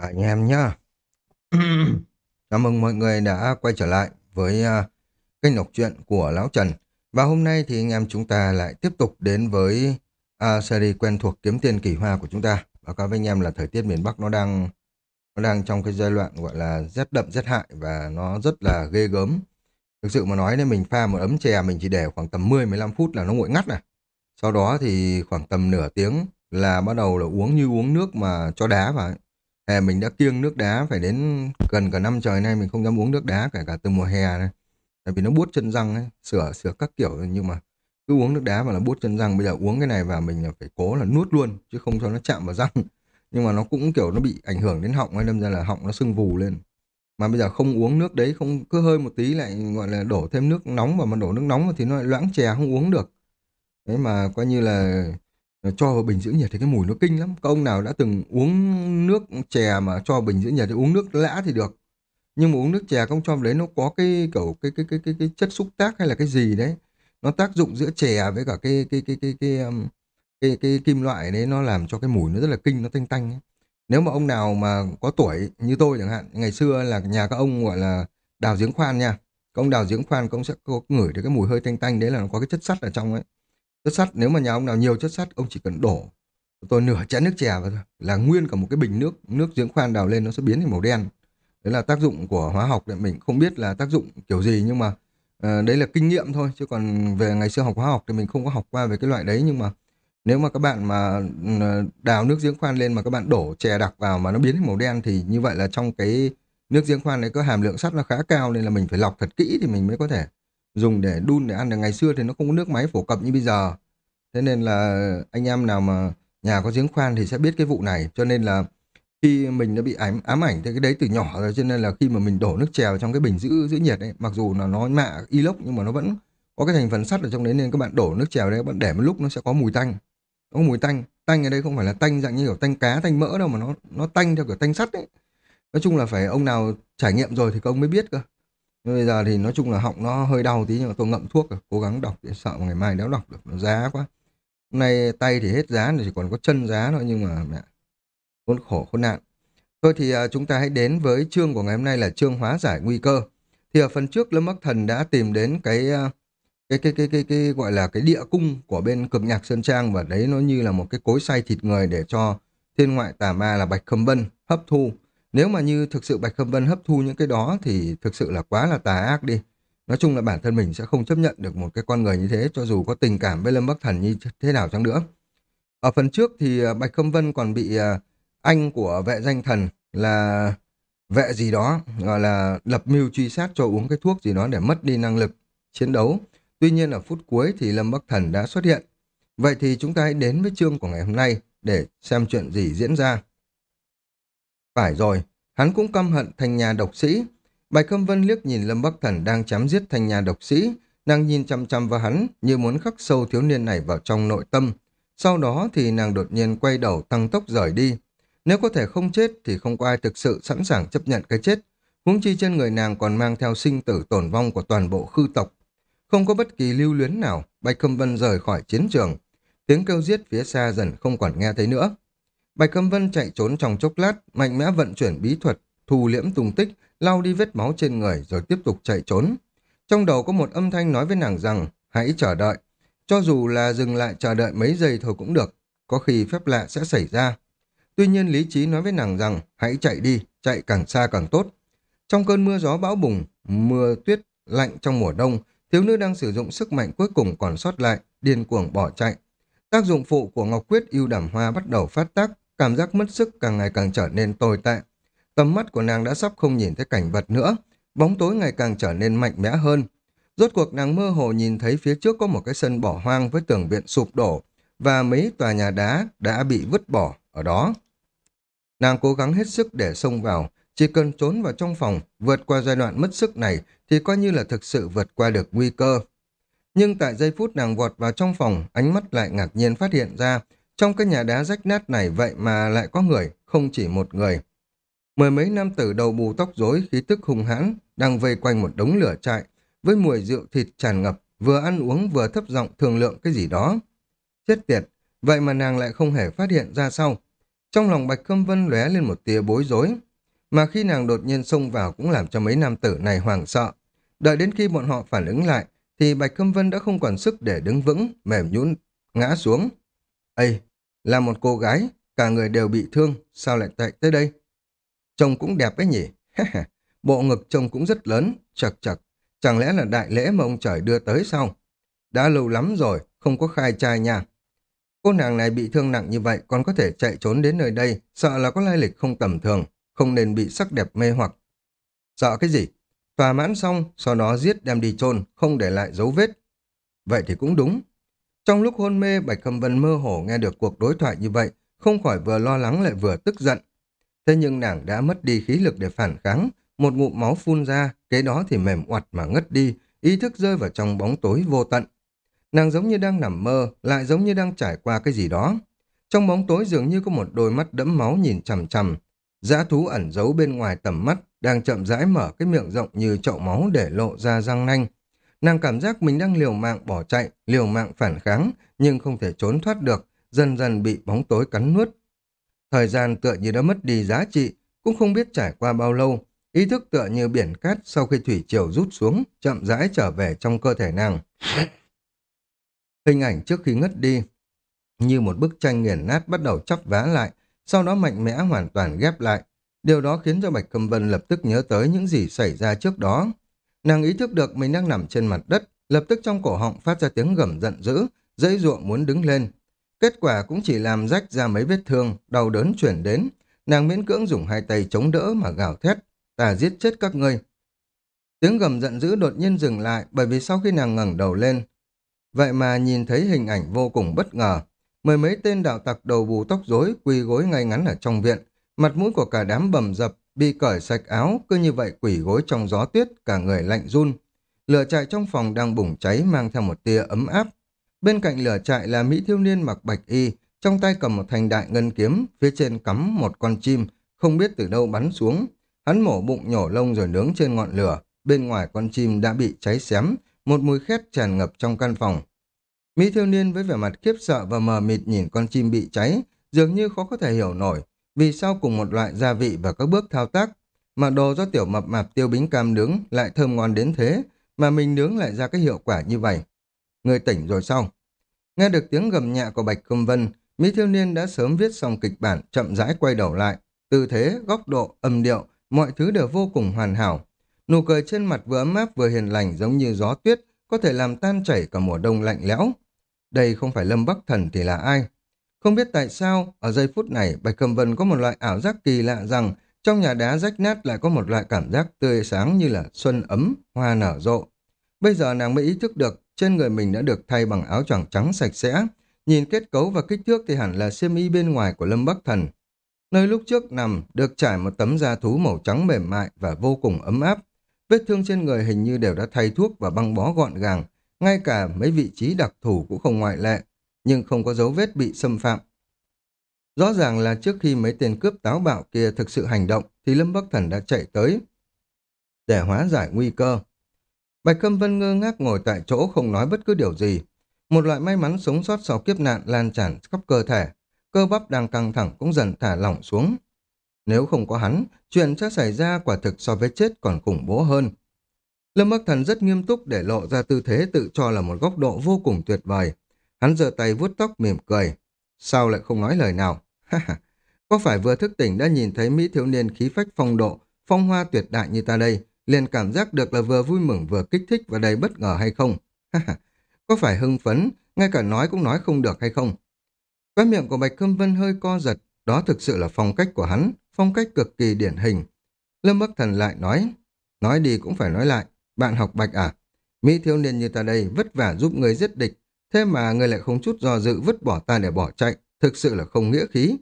Anh em nhá. Chào mừng mọi người đã quay trở lại với uh, kênh đọc truyện của Lão Trần. Và hôm nay thì anh em chúng ta lại tiếp tục đến với uh, series quen thuộc kiếm tiền kỳ hoa của chúng ta. Báo cáo với anh em là thời tiết miền Bắc nó đang nó đang trong cái giai đoạn gọi là rét đậm rét hại và nó rất là ghê gớm. Thực sự mà nói nên mình pha một ấm chè mình chỉ để khoảng tầm 10-15 phút là nó nguội ngắt này. Sau đó thì khoảng tầm nửa tiếng là bắt đầu là uống như uống nước mà cho đá vào. Hè mình đã kiêng nước đá phải đến gần cả năm trời nay mình không dám uống nước đá kể cả từ mùa hè này. Tại vì nó buốt chân răng ấy, sửa sửa các kiểu nhưng mà cứ uống nước đá mà là buốt chân răng bây giờ uống cái này và mình phải cố là nuốt luôn chứ không cho nó chạm vào răng. Nhưng mà nó cũng kiểu nó bị ảnh hưởng đến họng ấy đâm ra là họng nó sưng vù lên. Mà bây giờ không uống nước đấy không cứ hơi một tí lại gọi là đổ thêm nước nóng và mà đổ nước nóng thì nó lại loãng chè không uống được. Đấy mà coi như là Ờ, cho vào bình giữ nhiệt thì cái mùi nó kinh lắm. Các ông nào đã từng uống nước chè mà cho bình giữ nhiệt thì uống nước lã thì được. Nhưng mà uống nước chè không cho vào đấy nó có cái kiểu cái cái cái cái, cái chất xúc tác hay là cái gì đấy. Nó tác dụng giữa chè với cả cái cái cái cái cái cái, cái, cái kim loại đấy nó làm cho cái mùi nó rất là kinh nó tanh tanh ấy. Nếu mà ông nào mà có tuổi như tôi chẳng hạn, ngày xưa là nhà các ông gọi là đào giếng khoan nha. Các ông đào giếng khoan cũng sẽ có ngửi được cái mùi hơi tanh tanh đấy là nó có cái chất sắt ở trong ấy chất sắt nếu mà nhà ông nào nhiều chất sắt ông chỉ cần đổ tôi nửa chén nước chè vào thôi. Là nguyên cả một cái bình nước nước giếng khoan đào lên nó sẽ biến thành màu đen. Đấy là tác dụng của hóa học đấy. Mình không biết là tác dụng kiểu gì nhưng mà uh, đấy là kinh nghiệm thôi. Chứ còn về ngày xưa học hóa học thì mình không có học qua về cái loại đấy. Nhưng mà nếu mà các bạn mà ờ, đào nước giếng khoan lên mà các bạn đổ chè đặc vào mà nó biến thành màu đen thì như vậy là trong cái nước giếng khoan đấy có hàm lượng sắt nó khá cao nên là mình phải lọc thật kỹ thì mình mới có thể dùng để đun để ăn. Được ngày xưa thì nó không có nước máy phổ cập như bây giờ. Thế nên là anh em nào mà nhà có giếng khoan thì sẽ biết cái vụ này. Cho nên là khi mình đã bị ám, ám ảnh thì cái đấy từ nhỏ rồi. Cho nên là khi mà mình đổ nước chèo trong cái bình giữ giữ nhiệt ấy mặc dù là nó mạ inox nhưng mà nó vẫn có cái thành phần sắt ở trong đấy nên các bạn đổ nước chèo đấy các bạn để một lúc nó sẽ có mùi tanh. Nó có mùi tanh. Tanh ở đây không phải là tanh dạng như kiểu tanh cá tanh mỡ đâu mà nó nó tanh theo kiểu tanh sắt ấy. Nói chung là phải ông nào trải nghiệm rồi thì các ông mới biết cơ nhưng bây giờ thì nói chung là họng nó hơi đau tí nhưng mà tôi ngậm thuốc rồi, cố gắng đọc để sợ ngày mai đéo đọc được, nó giá quá. Hôm nay tay thì hết giá rồi chỉ còn có chân giá thôi nhưng mà mẹ, khốn khổ khốn nạn. Thôi thì à, chúng ta hãy đến với chương của ngày hôm nay là chương hóa giải nguy cơ. Thì ở phần trước Lâm Bắc Thần đã tìm đến cái à, cái, cái cái cái cái gọi là cái địa cung của bên cực nhạc sơn trang và đấy nó như là một cái cối xay thịt người để cho thiên ngoại tà ma là bạch khâm vân hấp thu nếu mà như thực sự Bạch Khâm Vân hấp thu những cái đó thì thực sự là quá là tà ác đi. Nói chung là bản thân mình sẽ không chấp nhận được một cái con người như thế, cho dù có tình cảm với Lâm Bắc Thần như thế nào chăng nữa. Ở phần trước thì à, Bạch Khâm Vân còn bị à, anh của vệ danh thần là vệ gì đó, gọi là lập mưu truy sát cho uống cái thuốc gì đó để mất đi năng lực chiến đấu. Tuy nhiên ở phút cuối thì Lâm Bắc Thần đã xuất hiện. Vậy thì chúng ta hãy đến với chương của ngày hôm nay để xem chuyện gì diễn ra. Phải rồi, hắn cũng căm hận thanh nhà độc sĩ. Bạch Khâm Vân liếc nhìn Lâm Bắc Thần đang chém giết thanh nhà độc sĩ, nàng nhìn chăm chăm vào hắn như muốn khắc sâu thiếu niên này vào trong nội tâm. Sau đó thì nàng đột nhiên quay đầu tăng tốc rời đi. Nếu có thể không chết thì không có ai thực sự sẵn sàng chấp nhận cái chết. Huống chi trên người nàng còn mang theo sinh tử tổn vong của toàn bộ khư tộc. Không có bất kỳ lưu luyến nào, Bạch Khâm Vân rời khỏi chiến trường. Tiếng kêu giết phía xa dần không còn nghe thấy nữa. Bạch Câm Vân chạy trốn trong chốc lát, mạnh mẽ vận chuyển bí thuật, thu liễm tung tích, lau đi vết máu trên người rồi tiếp tục chạy trốn. Trong đầu có một âm thanh nói với nàng rằng, hãy chờ đợi. Cho dù là dừng lại chờ đợi mấy giây thôi cũng được, có khi phép lạ sẽ xảy ra. Tuy nhiên lý trí nói với nàng rằng, hãy chạy đi, chạy càng xa càng tốt. Trong cơn mưa gió bão bùng, mưa tuyết lạnh trong mùa đông, thiếu nữ đang sử dụng sức mạnh cuối cùng còn sót lại, điên cuồng bỏ chạy. Tác dụng phụ của Ngọc Quyết yêu đảm hoa bắt đầu phát tác, cảm giác mất sức càng ngày càng trở nên tồi tệ. Tầm mắt của nàng đã sắp không nhìn thấy cảnh vật nữa, bóng tối ngày càng trở nên mạnh mẽ hơn. Rốt cuộc nàng mơ hồ nhìn thấy phía trước có một cái sân bỏ hoang với tường viện sụp đổ và mấy tòa nhà đá đã bị vứt bỏ ở đó. Nàng cố gắng hết sức để xông vào, chỉ cần trốn vào trong phòng, vượt qua giai đoạn mất sức này thì coi như là thực sự vượt qua được nguy cơ. Nhưng tại giây phút nàng vọt vào trong phòng, ánh mắt lại ngạc nhiên phát hiện ra trong cái nhà đá rách nát này vậy mà lại có người, không chỉ một người. Mười mấy nam tử đầu bù tóc rối khí tức hung hãn, đang vây quanh một đống lửa trại, với mùi rượu thịt tràn ngập, vừa ăn uống vừa thấp giọng thương lượng cái gì đó. Chết tiệt, vậy mà nàng lại không hề phát hiện ra sau. Trong lòng Bạch Khâm Vân lóe lên một tia bối rối, mà khi nàng đột nhiên xông vào cũng làm cho mấy nam tử này hoảng sợ. Đợi đến khi bọn họ phản ứng lại, thì Bạch Khâm Vân đã không còn sức để đứng vững, mềm nhũn ngã xuống. Ây, là một cô gái, cả người đều bị thương, sao lại tệ tới đây? Trông cũng đẹp ấy nhỉ? Bộ ngực trông cũng rất lớn, chật chật. Chẳng lẽ là đại lễ mà ông trời đưa tới sao? Đã lâu lắm rồi, không có khai trai nha. Cô nàng này bị thương nặng như vậy còn có thể chạy trốn đến nơi đây, sợ là có lai lịch không tầm thường, không nên bị sắc đẹp mê hoặc. Sợ cái gì? Tòa mãn xong, sau đó giết đem đi chôn không để lại dấu vết. Vậy thì cũng đúng. Trong lúc hôn mê, Bạch Khâm Vân mơ hồ nghe được cuộc đối thoại như vậy, không khỏi vừa lo lắng lại vừa tức giận. Thế nhưng nàng đã mất đi khí lực để phản kháng, một ngụm máu phun ra, kế đó thì mềm oặt mà ngất đi, ý thức rơi vào trong bóng tối vô tận. Nàng giống như đang nằm mơ, lại giống như đang trải qua cái gì đó. Trong bóng tối dường như có một đôi mắt đẫm máu nhìn chằm chằm. Dã thú ẩn giấu bên ngoài tầm mắt, đang chậm rãi mở cái miệng rộng như chậu máu để lộ ra răng nanh. Nàng cảm giác mình đang liều mạng bỏ chạy, liều mạng phản kháng, nhưng không thể trốn thoát được, dần dần bị bóng tối cắn nuốt. Thời gian tựa như đã mất đi giá trị, cũng không biết trải qua bao lâu, ý thức tựa như biển cát sau khi thủy triều rút xuống, chậm rãi trở về trong cơ thể nàng. Hình ảnh trước khi ngất đi, như một bức tranh nghiền nát bắt đầu chắp vá lại, sau đó mạnh mẽ hoàn toàn ghép lại. Điều đó khiến cho Bạch Cầm Vân lập tức nhớ tới những gì xảy ra trước đó. Nàng ý thức được mình đang nằm trên mặt đất, lập tức trong cổ họng phát ra tiếng gầm giận dữ, dãy ruộng muốn đứng lên. Kết quả cũng chỉ làm rách ra mấy vết thương, đau đớn chuyển đến. Nàng miễn cưỡng dùng hai tay chống đỡ mà gào thét, ta giết chết các ngươi. Tiếng gầm giận dữ đột nhiên dừng lại bởi vì sau khi nàng ngẩng đầu lên, Vậy mà nhìn thấy hình ảnh vô cùng bất ngờ. Mười mấy tên đạo tặc đầu bù tóc rối quỳ gối ngay ngắn ở trong viện. Mặt mũi của cả đám bầm dập, bị cởi sạch áo, cứ như vậy quỳ gối trong gió tuyết, cả người lạnh run. Lửa trại trong phòng đang bùng cháy mang theo một tia ấm áp. Bên cạnh lửa trại là Mỹ thiếu niên mặc bạch y, trong tay cầm một thanh đại ngân kiếm, phía trên cắm một con chim, không biết từ đâu bắn xuống. Hắn mổ bụng nhổ lông rồi nướng trên ngọn lửa, bên ngoài con chim đã bị cháy xém, một mùi khét tràn ngập trong căn phòng. Mỹ thiếu niên với vẻ mặt khiếp sợ và mờ mịt nhìn con chim bị cháy, dường như khó có thể hiểu nổi vì sao cùng một loại gia vị và các bước thao tác mà đồ do tiểu mập mạp tiêu bính cam nướng lại thơm ngon đến thế mà mình nướng lại ra cái hiệu quả như vậy. Người tỉnh rồi sao? Nghe được tiếng gầm nhạ của Bạch Công Vân, Mỹ thiếu niên đã sớm viết xong kịch bản chậm rãi quay đầu lại. Tư thế, góc độ, âm điệu, mọi thứ đều vô cùng hoàn hảo. Nụ cười trên mặt vừa ấm áp vừa hiền lành giống như gió tuyết, có thể làm tan chảy cả mùa đông lạnh lẽo. Đây không phải Lâm Bắc Thần thì là ai? Không biết tại sao, ở giây phút này, Bạch Cầm Vân có một loại ảo giác kỳ lạ rằng trong nhà đá rách nát lại có một loại cảm giác tươi sáng như là xuân ấm, hoa nở rộ. Bây giờ nàng mới ý thức được trên người mình đã được thay bằng áo choàng trắng sạch sẽ. Nhìn kết cấu và kích thước thì hẳn là xiêm y bên ngoài của Lâm Bắc Thần. Nơi lúc trước nằm được trải một tấm da thú màu trắng mềm mại và vô cùng ấm áp. Vết thương trên người hình như đều đã thay thuốc và băng bó gọn gàng, ngay cả mấy vị trí đặc thù cũng không ngoại lệ, nhưng không có dấu vết bị xâm phạm. Rõ ràng là trước khi mấy tên cướp táo bạo kia thực sự hành động thì Lâm Bắc Thần đã chạy tới để hóa giải nguy cơ. Bạch Câm Vân ngơ ngác ngồi tại chỗ không nói bất cứ điều gì. Một loại may mắn sống sót sau kiếp nạn lan tràn khắp cơ thể. Cơ bắp đang căng thẳng cũng dần thả lỏng xuống. Nếu không có hắn, chuyện sẽ xảy ra quả thực so với chết còn khủng bố hơn. Lâm Bắc Thần rất nghiêm túc để lộ ra tư thế tự cho là một góc độ vô cùng tuyệt vời. Hắn giơ tay vuốt tóc mỉm cười. Sao lại không nói lời nào? có phải vừa thức tỉnh đã nhìn thấy Mỹ thiếu niên khí phách phong độ, phong hoa tuyệt đại như ta đây, liền cảm giác được là vừa vui mừng vừa kích thích và đầy bất ngờ hay không? có phải hưng phấn, ngay cả nói cũng nói không được hay không? Cái miệng của Bạch Khâm Vân hơi co giật, đó thực sự là phong cách của hắn, phong cách cực kỳ điển hình. Lâm Bắc Thần lại nói, nói đi cũng phải nói lại, bạn học Bạch à, Mỹ thiếu niên như ta đây vất vả giúp người giết địch, thế mà người lại không chút do dự vứt bỏ ta để bỏ chạy, thực sự là không nghĩa khí.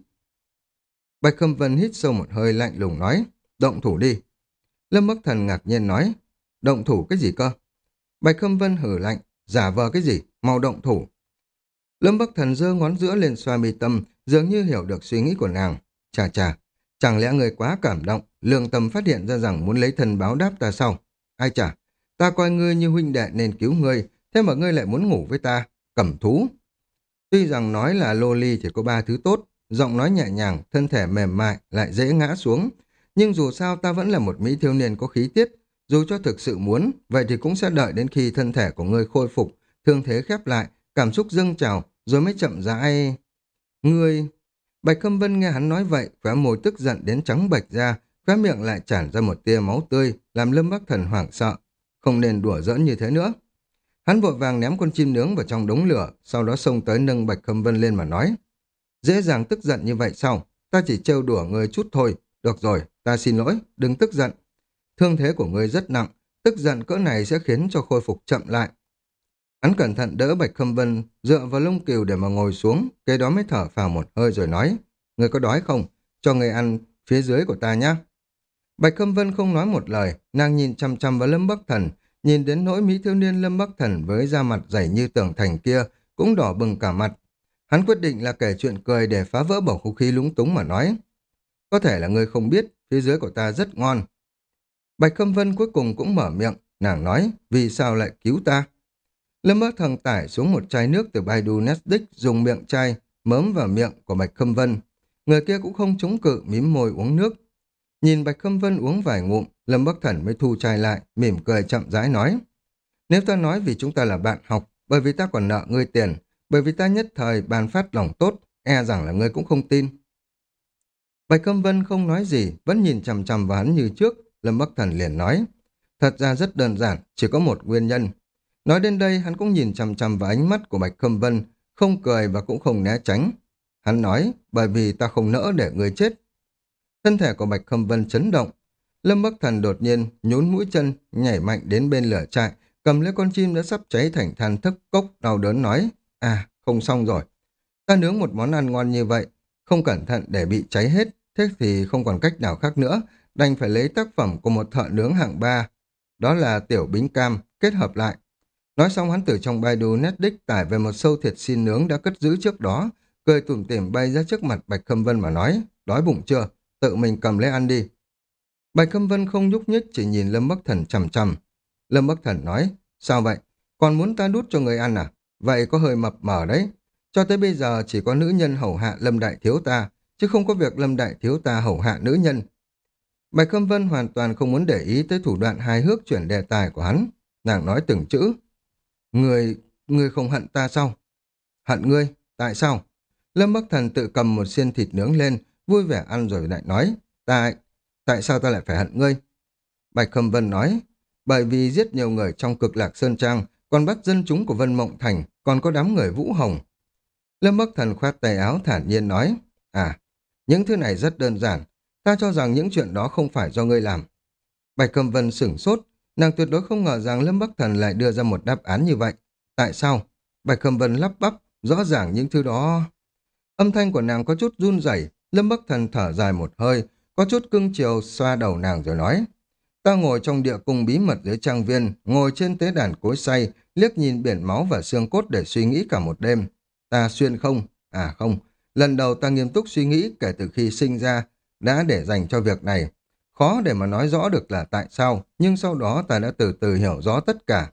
Bạch Khâm Vân hít sâu một hơi lạnh lùng nói, động thủ đi. Lâm Bắc Thần ngạc nhiên nói, động thủ cái gì cơ? Bạch Khâm Vân hử lạnh, giả vờ cái gì, mau động thủ. Lâm Bắc Thần giơ ngón giữa lên xoa mi tâm, dường như hiểu được suy nghĩ của nàng. Chà chà, chẳng lẽ người quá cảm động, lương tâm phát hiện ra rằng muốn lấy thần báo đáp ta sau Ai chả, ta coi ngươi như huynh đệ nên cứu ngươi, thế mà ngươi lại muốn ngủ với ta, cẩm thú. Tuy rằng nói là loli chỉ có ba thứ tốt, giọng nói nhẹ nhàng, thân thể mềm mại, lại dễ ngã xuống. Nhưng dù sao ta vẫn là một Mỹ thiếu niên có khí tiết, dù cho thực sự muốn, vậy thì cũng sẽ đợi đến khi thân thể của ngươi khôi phục, thương thế khép lại, cảm xúc dâng trào, rồi mới chậm rãi. Ngươi... Bạch Khâm Vân nghe hắn nói vậy, khóe môi tức giận đến trắng bạch ra, khóe miệng lại tràn ra một tia máu tươi, làm Lâm Bắc Thần hoảng sợ. Không nên đùa giỡn như thế nữa. Hắn vội vàng ném con chim nướng vào trong đống lửa, sau đó xông tới nâng Bạch Khâm Vân lên mà nói. Dễ dàng tức giận như vậy sao? Ta chỉ trêu đùa người chút thôi. Được rồi, ta xin lỗi, đừng tức giận. Thương thế của ngươi rất nặng, tức giận cỡ này sẽ khiến cho khôi phục chậm lại. Hắn cẩn thận đỡ Bạch Khâm Vân, dựa vào lông cừu để mà ngồi xuống, kế đó mới thở phào một hơi rồi nói, người có đói không? Cho người ăn phía dưới của ta nhé. Bạch Khâm Vân không nói một lời, nàng nhìn chăm chăm vào Lâm Bắc Thần, nhìn đến nỗi Mỹ thiếu niên Lâm Bắc Thần với da mặt dày như tường thành kia, cũng đỏ bừng cả mặt. Hắn quyết định là kể chuyện cười để phá vỡ bầu không khí lúng túng mà nói. Có thể là người không biết, phía dưới của ta rất ngon. Bạch Khâm Vân cuối cùng cũng mở miệng, nàng nói, vì sao lại cứu ta? Lâm Bắc Thần tải xuống một chai nước từ Baidu nestic dùng miệng chai mớm vào miệng của Bạch Khâm Vân. Người kia cũng không chống cự mím môi uống nước. Nhìn Bạch Khâm Vân uống vài ngụm, Lâm Bắc Thần mới thu chai lại, mỉm cười chậm rãi nói. Nếu ta nói vì chúng ta là bạn học, bởi vì ta còn nợ ngươi tiền, bởi vì ta nhất thời bàn phát lòng tốt, e rằng là ngươi cũng không tin. Bạch Câm Vân không nói gì, vẫn nhìn chằm chằm vào hắn như trước, Lâm Bắc Thần liền nói. Thật ra rất đơn giản, chỉ có một nguyên nhân, Nói đến đây, hắn cũng nhìn chằm chằm vào ánh mắt của Bạch Câm Vân, không cười và cũng không né tránh. Hắn nói, bởi vì ta không nỡ để người chết. Thân thể của Bạch Khâm Vân chấn động. Lâm Bắc Thần đột nhiên nhún mũi chân, nhảy mạnh đến bên lửa trại, cầm lấy con chim đã sắp cháy thành than thức cốc, đau đớn nói, à, không xong rồi. Ta nướng một món ăn ngon như vậy, không cẩn thận để bị cháy hết, thế thì không còn cách nào khác nữa, đành phải lấy tác phẩm của một thợ nướng hạng ba. Đó là tiểu bính cam, kết hợp lại. Nói xong hắn từ trong Baidu Netflix tải về một sâu thịt xin nướng đã cất giữ trước đó, cười tủm tỉm bay ra trước mặt Bạch Khâm Vân mà nói, đói bụng chưa, tự mình cầm lấy ăn đi. Bạch Khâm Vân không nhúc nhích chỉ nhìn Lâm Bắc Thần chằm chằm. Lâm Bắc Thần nói, sao vậy, còn muốn ta đút cho người ăn à? Vậy có hơi mập mờ đấy. Cho tới bây giờ chỉ có nữ nhân hầu hạ Lâm Đại Thiếu ta, chứ không có việc Lâm Đại Thiếu ta hầu hạ nữ nhân. Bạch Khâm Vân hoàn toàn không muốn để ý tới thủ đoạn hài hước chuyển đề tài của hắn. Nàng nói từng chữ, Người, người không hận ta sao? Hận ngươi? Tại sao? Lâm Bắc Thần tự cầm một xiên thịt nướng lên, vui vẻ ăn rồi lại nói, tại, tại sao ta lại phải hận ngươi? Bạch Khâm Vân nói, bởi vì giết nhiều người trong cực lạc Sơn Trang, còn bắt dân chúng của Vân Mộng Thành, còn có đám người Vũ Hồng. Lâm Bắc Thần khoát tay áo thản nhiên nói, à, những thứ này rất đơn giản, ta cho rằng những chuyện đó không phải do ngươi làm. Bạch Khâm Vân sửng sốt, Nàng tuyệt đối không ngờ rằng Lâm Bắc Thần lại đưa ra một đáp án như vậy. Tại sao? Bạch Khâm Vân lắp bắp, rõ ràng những thứ đó... Âm thanh của nàng có chút run rẩy, Lâm Bắc Thần thở dài một hơi, có chút cưng chiều xoa đầu nàng rồi nói. Ta ngồi trong địa cung bí mật dưới trang viên, ngồi trên tế đàn cối say, liếc nhìn biển máu và xương cốt để suy nghĩ cả một đêm. Ta xuyên không? À không, lần đầu ta nghiêm túc suy nghĩ kể từ khi sinh ra, đã để dành cho việc này. Khó để mà nói rõ được là tại sao, nhưng sau đó ta đã từ từ hiểu rõ tất cả.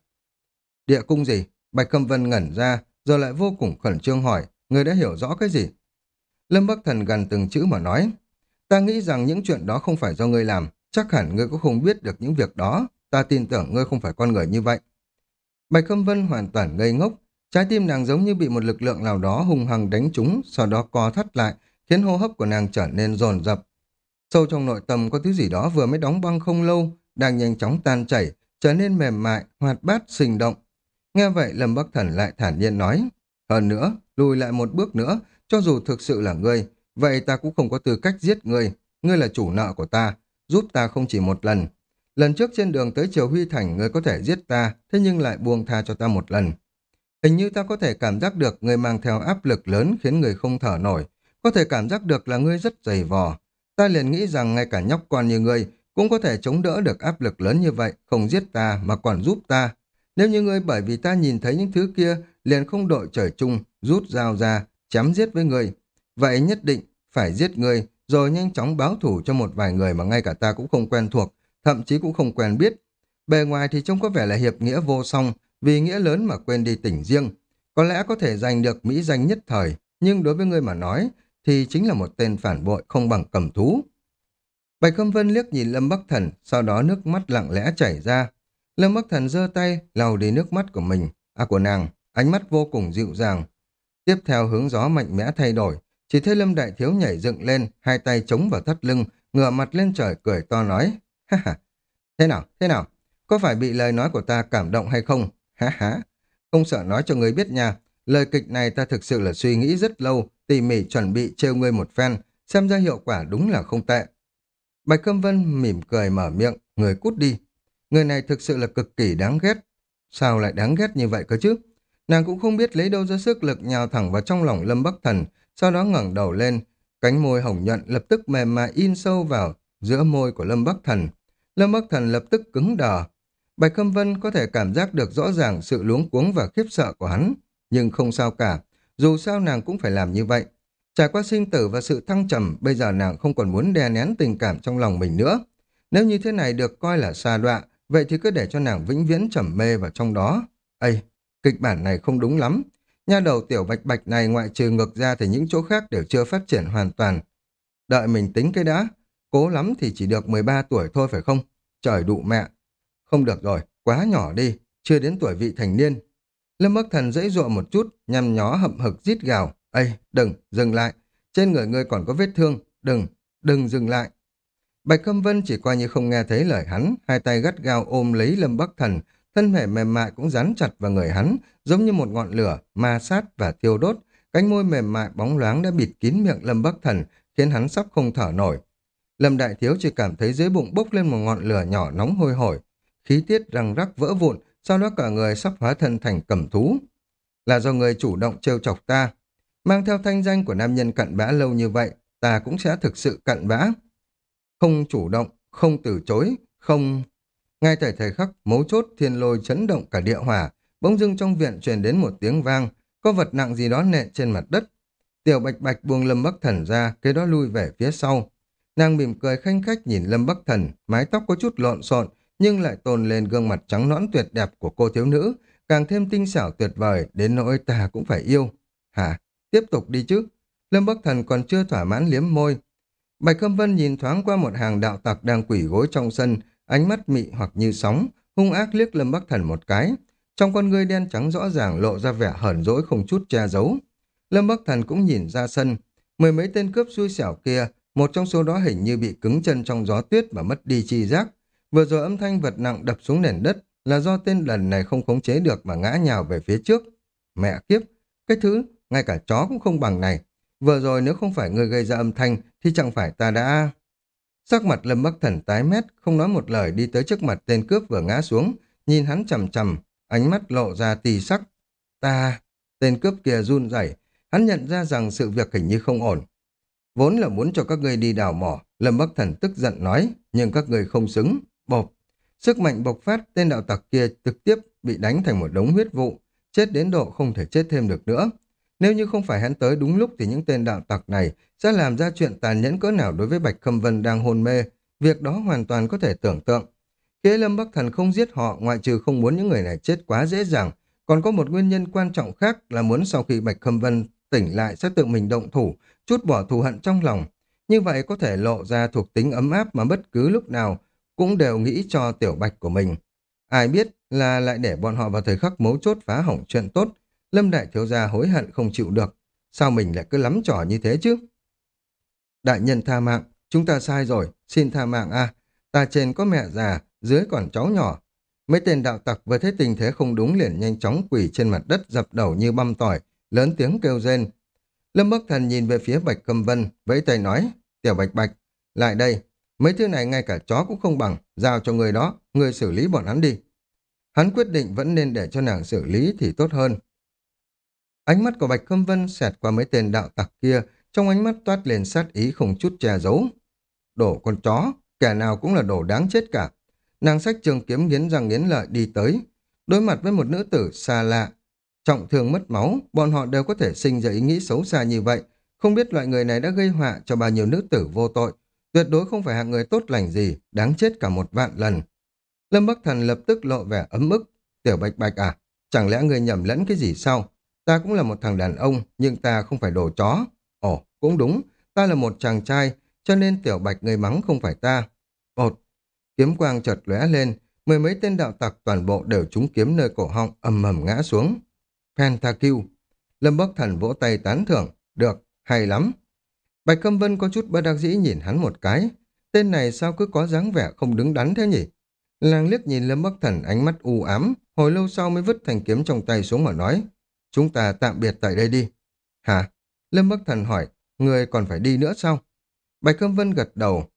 Địa cung gì? Bạch Khâm Vân ngẩn ra, rồi lại vô cùng khẩn trương hỏi, người đã hiểu rõ cái gì? Lâm Bắc Thần gần từng chữ mà nói, ta nghĩ rằng những chuyện đó không phải do ngươi làm, chắc hẳn ngươi cũng không biết được những việc đó, ta tin tưởng ngươi không phải con người như vậy. Bạch Khâm Vân hoàn toàn ngây ngốc, trái tim nàng giống như bị một lực lượng nào đó hung hăng đánh trúng, sau đó co thắt lại, khiến hô hấp của nàng trở nên dồn dập, Sâu trong nội tâm có thứ gì đó vừa mới đóng băng không lâu, đang nhanh chóng tan chảy, trở nên mềm mại, hoạt bát, sinh động. Nghe vậy Lâm Bắc Thần lại thản nhiên nói, hơn nữa, lùi lại một bước nữa, cho dù thực sự là ngươi, vậy ta cũng không có tư cách giết ngươi, ngươi là chủ nợ của ta, giúp ta không chỉ một lần. Lần trước trên đường tới Triều Huy Thành ngươi có thể giết ta, thế nhưng lại buông tha cho ta một lần. Hình như ta có thể cảm giác được ngươi mang theo áp lực lớn khiến người không thở nổi, có thể cảm giác được là ngươi rất dày vò, Ta liền nghĩ rằng ngay cả nhóc con như ngươi cũng có thể chống đỡ được áp lực lớn như vậy, không giết ta mà còn giúp ta. Nếu như ngươi bởi vì ta nhìn thấy những thứ kia liền không đội trời chung, rút dao ra, chém giết với ngươi. Vậy nhất định phải giết ngươi rồi nhanh chóng báo thủ cho một vài người mà ngay cả ta cũng không quen thuộc, thậm chí cũng không quen biết. Bề ngoài thì trông có vẻ là hiệp nghĩa vô song, vì nghĩa lớn mà quên đi tỉnh riêng. Có lẽ có thể giành được mỹ danh nhất thời, nhưng đối với ngươi mà nói thì chính là một tên phản bội không bằng cầm thú. Bạch Khâm Vân liếc nhìn Lâm Bắc Thần, sau đó nước mắt lặng lẽ chảy ra. Lâm Bắc Thần giơ tay, lau đi nước mắt của mình, à của nàng, ánh mắt vô cùng dịu dàng. Tiếp theo hướng gió mạnh mẽ thay đổi, chỉ thấy Lâm Đại Thiếu nhảy dựng lên, hai tay chống vào thắt lưng, ngửa mặt lên trời cười to nói, ha ha, thế nào, thế nào, có phải bị lời nói của ta cảm động hay không? Ha ha, không sợ nói cho người biết nha, lời kịch này ta thực sự là suy nghĩ rất lâu, tỉ mỉ chuẩn bị trêu ngươi một phen, xem ra hiệu quả đúng là không tệ. Bạch Câm Vân mỉm cười mở miệng, người cút đi. Người này thực sự là cực kỳ đáng ghét. Sao lại đáng ghét như vậy cơ chứ? Nàng cũng không biết lấy đâu ra sức lực nhào thẳng vào trong lòng Lâm Bắc Thần, sau đó ngẩng đầu lên, cánh môi hồng nhuận lập tức mềm mại in sâu vào giữa môi của Lâm Bắc Thần. Lâm Bắc Thần lập tức cứng đờ. Bạch Khâm Vân có thể cảm giác được rõ ràng sự luống cuống và khiếp sợ của hắn, nhưng không sao cả, dù sao nàng cũng phải làm như vậy. Trải qua sinh tử và sự thăng trầm, bây giờ nàng không còn muốn đè nén tình cảm trong lòng mình nữa. Nếu như thế này được coi là xa đọa, vậy thì cứ để cho nàng vĩnh viễn trầm mê vào trong đó. Ây, kịch bản này không đúng lắm. Nha đầu tiểu bạch bạch này ngoại trừ ngược ra thì những chỗ khác đều chưa phát triển hoàn toàn. Đợi mình tính cái đã, cố lắm thì chỉ được 13 tuổi thôi phải không? Trời đụ mẹ. Không được rồi, quá nhỏ đi, chưa đến tuổi vị thành niên. Lâm Bắc Thần dãy dụa một chút, nhằm nhó hậm hực rít gào. Ây, đừng, dừng lại. Trên người ngươi còn có vết thương. Đừng, đừng dừng lại. Bạch Câm Vân chỉ coi như không nghe thấy lời hắn, hai tay gắt gao ôm lấy Lâm Bắc Thần, thân thể mềm mại cũng dán chặt vào người hắn, giống như một ngọn lửa, ma sát và thiêu đốt. Cánh môi mềm mại bóng loáng đã bịt kín miệng Lâm Bắc Thần, khiến hắn sắp không thở nổi. Lâm Đại Thiếu chỉ cảm thấy dưới bụng bốc lên một ngọn lửa nhỏ nóng hôi hổi, khí tiết răng rắc vỡ vụn, sau đó cả người sắp hóa thân thành cầm thú. Là do người chủ động trêu chọc ta, Mang theo thanh danh của nam nhân cặn bã lâu như vậy, ta cũng sẽ thực sự cặn bã. Không chủ động, không từ chối, không... Ngay tại thời khắc mấu chốt thiên lôi chấn động cả địa hỏa, bỗng dưng trong viện truyền đến một tiếng vang, có vật nặng gì đó nện trên mặt đất. Tiểu bạch bạch buông lâm bắc thần ra, kế đó lui về phía sau. Nàng mỉm cười khanh khách nhìn lâm bắc thần, mái tóc có chút lộn xộn, nhưng lại tôn lên gương mặt trắng nõn tuyệt đẹp của cô thiếu nữ, càng thêm tinh xảo tuyệt vời, đến nỗi ta cũng phải yêu. Hả? Tiếp tục đi chứ. Lâm Bắc Thần còn chưa thỏa mãn liếm môi. Bạch Khâm Vân nhìn thoáng qua một hàng đạo tặc đang quỷ gối trong sân, ánh mắt mị hoặc như sóng, hung ác liếc Lâm Bắc Thần một cái. Trong con ngươi đen trắng rõ ràng lộ ra vẻ hờn dỗi không chút che giấu. Lâm Bắc Thần cũng nhìn ra sân. Mười mấy tên cướp xui xẻo kia, một trong số đó hình như bị cứng chân trong gió tuyết và mất đi chi giác. Vừa rồi âm thanh vật nặng đập xuống nền đất là do tên lần này không khống chế được mà ngã nhào về phía trước. Mẹ kiếp, cái thứ ngay cả chó cũng không bằng này. Vừa rồi nếu không phải người gây ra âm thanh thì chẳng phải ta đã... Sắc mặt Lâm Bắc Thần tái mét, không nói một lời đi tới trước mặt tên cướp vừa ngã xuống, nhìn hắn chầm chầm, ánh mắt lộ ra tì sắc. Ta... Tên cướp kia run rẩy, hắn nhận ra rằng sự việc hình như không ổn. Vốn là muốn cho các ngươi đi đào mỏ, Lâm Bắc Thần tức giận nói, nhưng các ngươi không xứng, bộp. Sức mạnh bộc phát, tên đạo tặc kia trực tiếp bị đánh thành một đống huyết vụ, chết đến độ không thể chết thêm được nữa. Nếu như không phải hắn tới đúng lúc thì những tên đạo tặc này sẽ làm ra chuyện tàn nhẫn cỡ nào đối với Bạch Khâm Vân đang hôn mê. Việc đó hoàn toàn có thể tưởng tượng. Kế Lâm Bắc Thần không giết họ ngoại trừ không muốn những người này chết quá dễ dàng. Còn có một nguyên nhân quan trọng khác là muốn sau khi Bạch Khâm Vân tỉnh lại sẽ tự mình động thủ, chút bỏ thù hận trong lòng. Như vậy có thể lộ ra thuộc tính ấm áp mà bất cứ lúc nào cũng đều nghĩ cho tiểu bạch của mình. Ai biết là lại để bọn họ vào thời khắc mấu chốt phá hỏng chuyện tốt, Lâm Đại Thiếu Gia hối hận không chịu được. Sao mình lại cứ lắm trò như thế chứ? Đại nhân tha mạng, chúng ta sai rồi, xin tha mạng a. Ta trên có mẹ già, dưới còn cháu nhỏ. Mấy tên đạo tặc vừa thấy tình thế không đúng liền nhanh chóng quỳ trên mặt đất dập đầu như băm tỏi, lớn tiếng kêu rên. Lâm Bắc Thần nhìn về phía Bạch Cầm Vân, vẫy tay nói, tiểu Bạch Bạch, lại đây, mấy thứ này ngay cả chó cũng không bằng, giao cho người đó, người xử lý bọn hắn đi. Hắn quyết định vẫn nên để cho nàng xử lý thì tốt hơn. Ánh mắt của Bạch Khâm Vân xẹt qua mấy tên đạo tặc kia, trong ánh mắt toát lên sát ý không chút che giấu. Đổ con chó, kẻ nào cũng là đồ đáng chết cả. Nàng sách trường kiếm nghiến răng nghiến lợi đi tới. Đối mặt với một nữ tử xa lạ, trọng thương mất máu, bọn họ đều có thể sinh ra ý nghĩ xấu xa như vậy. Không biết loại người này đã gây họa cho bao nhiêu nữ tử vô tội. Tuyệt đối không phải hạng người tốt lành gì, đáng chết cả một vạn lần. Lâm Bắc Thần lập tức lộ vẻ ấm ức. Tiểu Bạch Bạch à, chẳng lẽ người nhầm lẫn cái gì sao? Ta cũng là một thằng đàn ông, nhưng ta không phải đồ chó. Ồ, cũng đúng, ta là một chàng trai, cho nên tiểu bạch người mắng không phải ta. Một kiếm quang chợt lóe lên, mười mấy tên đạo tặc toàn bộ đều trúng kiếm nơi cổ họng ầm ầm ngã xuống. Pentakill. Lâm Bắc Thần vỗ tay tán thưởng. Được, hay lắm. Bạch Câm Vân có chút bất đắc dĩ nhìn hắn một cái. Tên này sao cứ có dáng vẻ không đứng đắn thế nhỉ? Làng liếc nhìn Lâm Bắc Thần ánh mắt u ám, hồi lâu sau mới vứt thành kiếm trong tay xuống mà nói. Chúng ta tạm biệt tại đây đi. Hả? Lâm Bắc Thần hỏi, người còn phải đi nữa sao? Bạch Câm Vân gật đầu.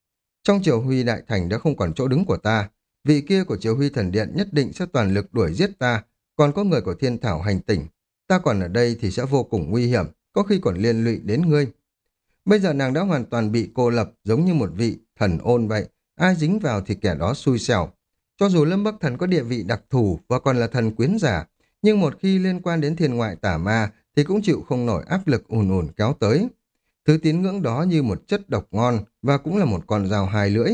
Trong triều huy đại thành đã không còn chỗ đứng của ta. Vị kia của triều huy thần điện nhất định sẽ toàn lực đuổi giết ta, còn có người của thiên thảo hành tỉnh. Ta còn ở đây thì sẽ vô cùng nguy hiểm, có khi còn liên lụy đến ngươi. Bây giờ nàng đã hoàn toàn bị cô lập giống như một vị thần ôn vậy. Ai dính vào thì kẻ đó xui xẻo. Cho dù Lâm Bắc Thần có địa vị đặc thù và còn là thần quyến giả, nhưng một khi liên quan đến thiên ngoại tả ma thì cũng chịu không nổi áp lực ùn ùn kéo tới. Thứ tín ngưỡng đó như một chất độc ngon và cũng là một con dao hai lưỡi.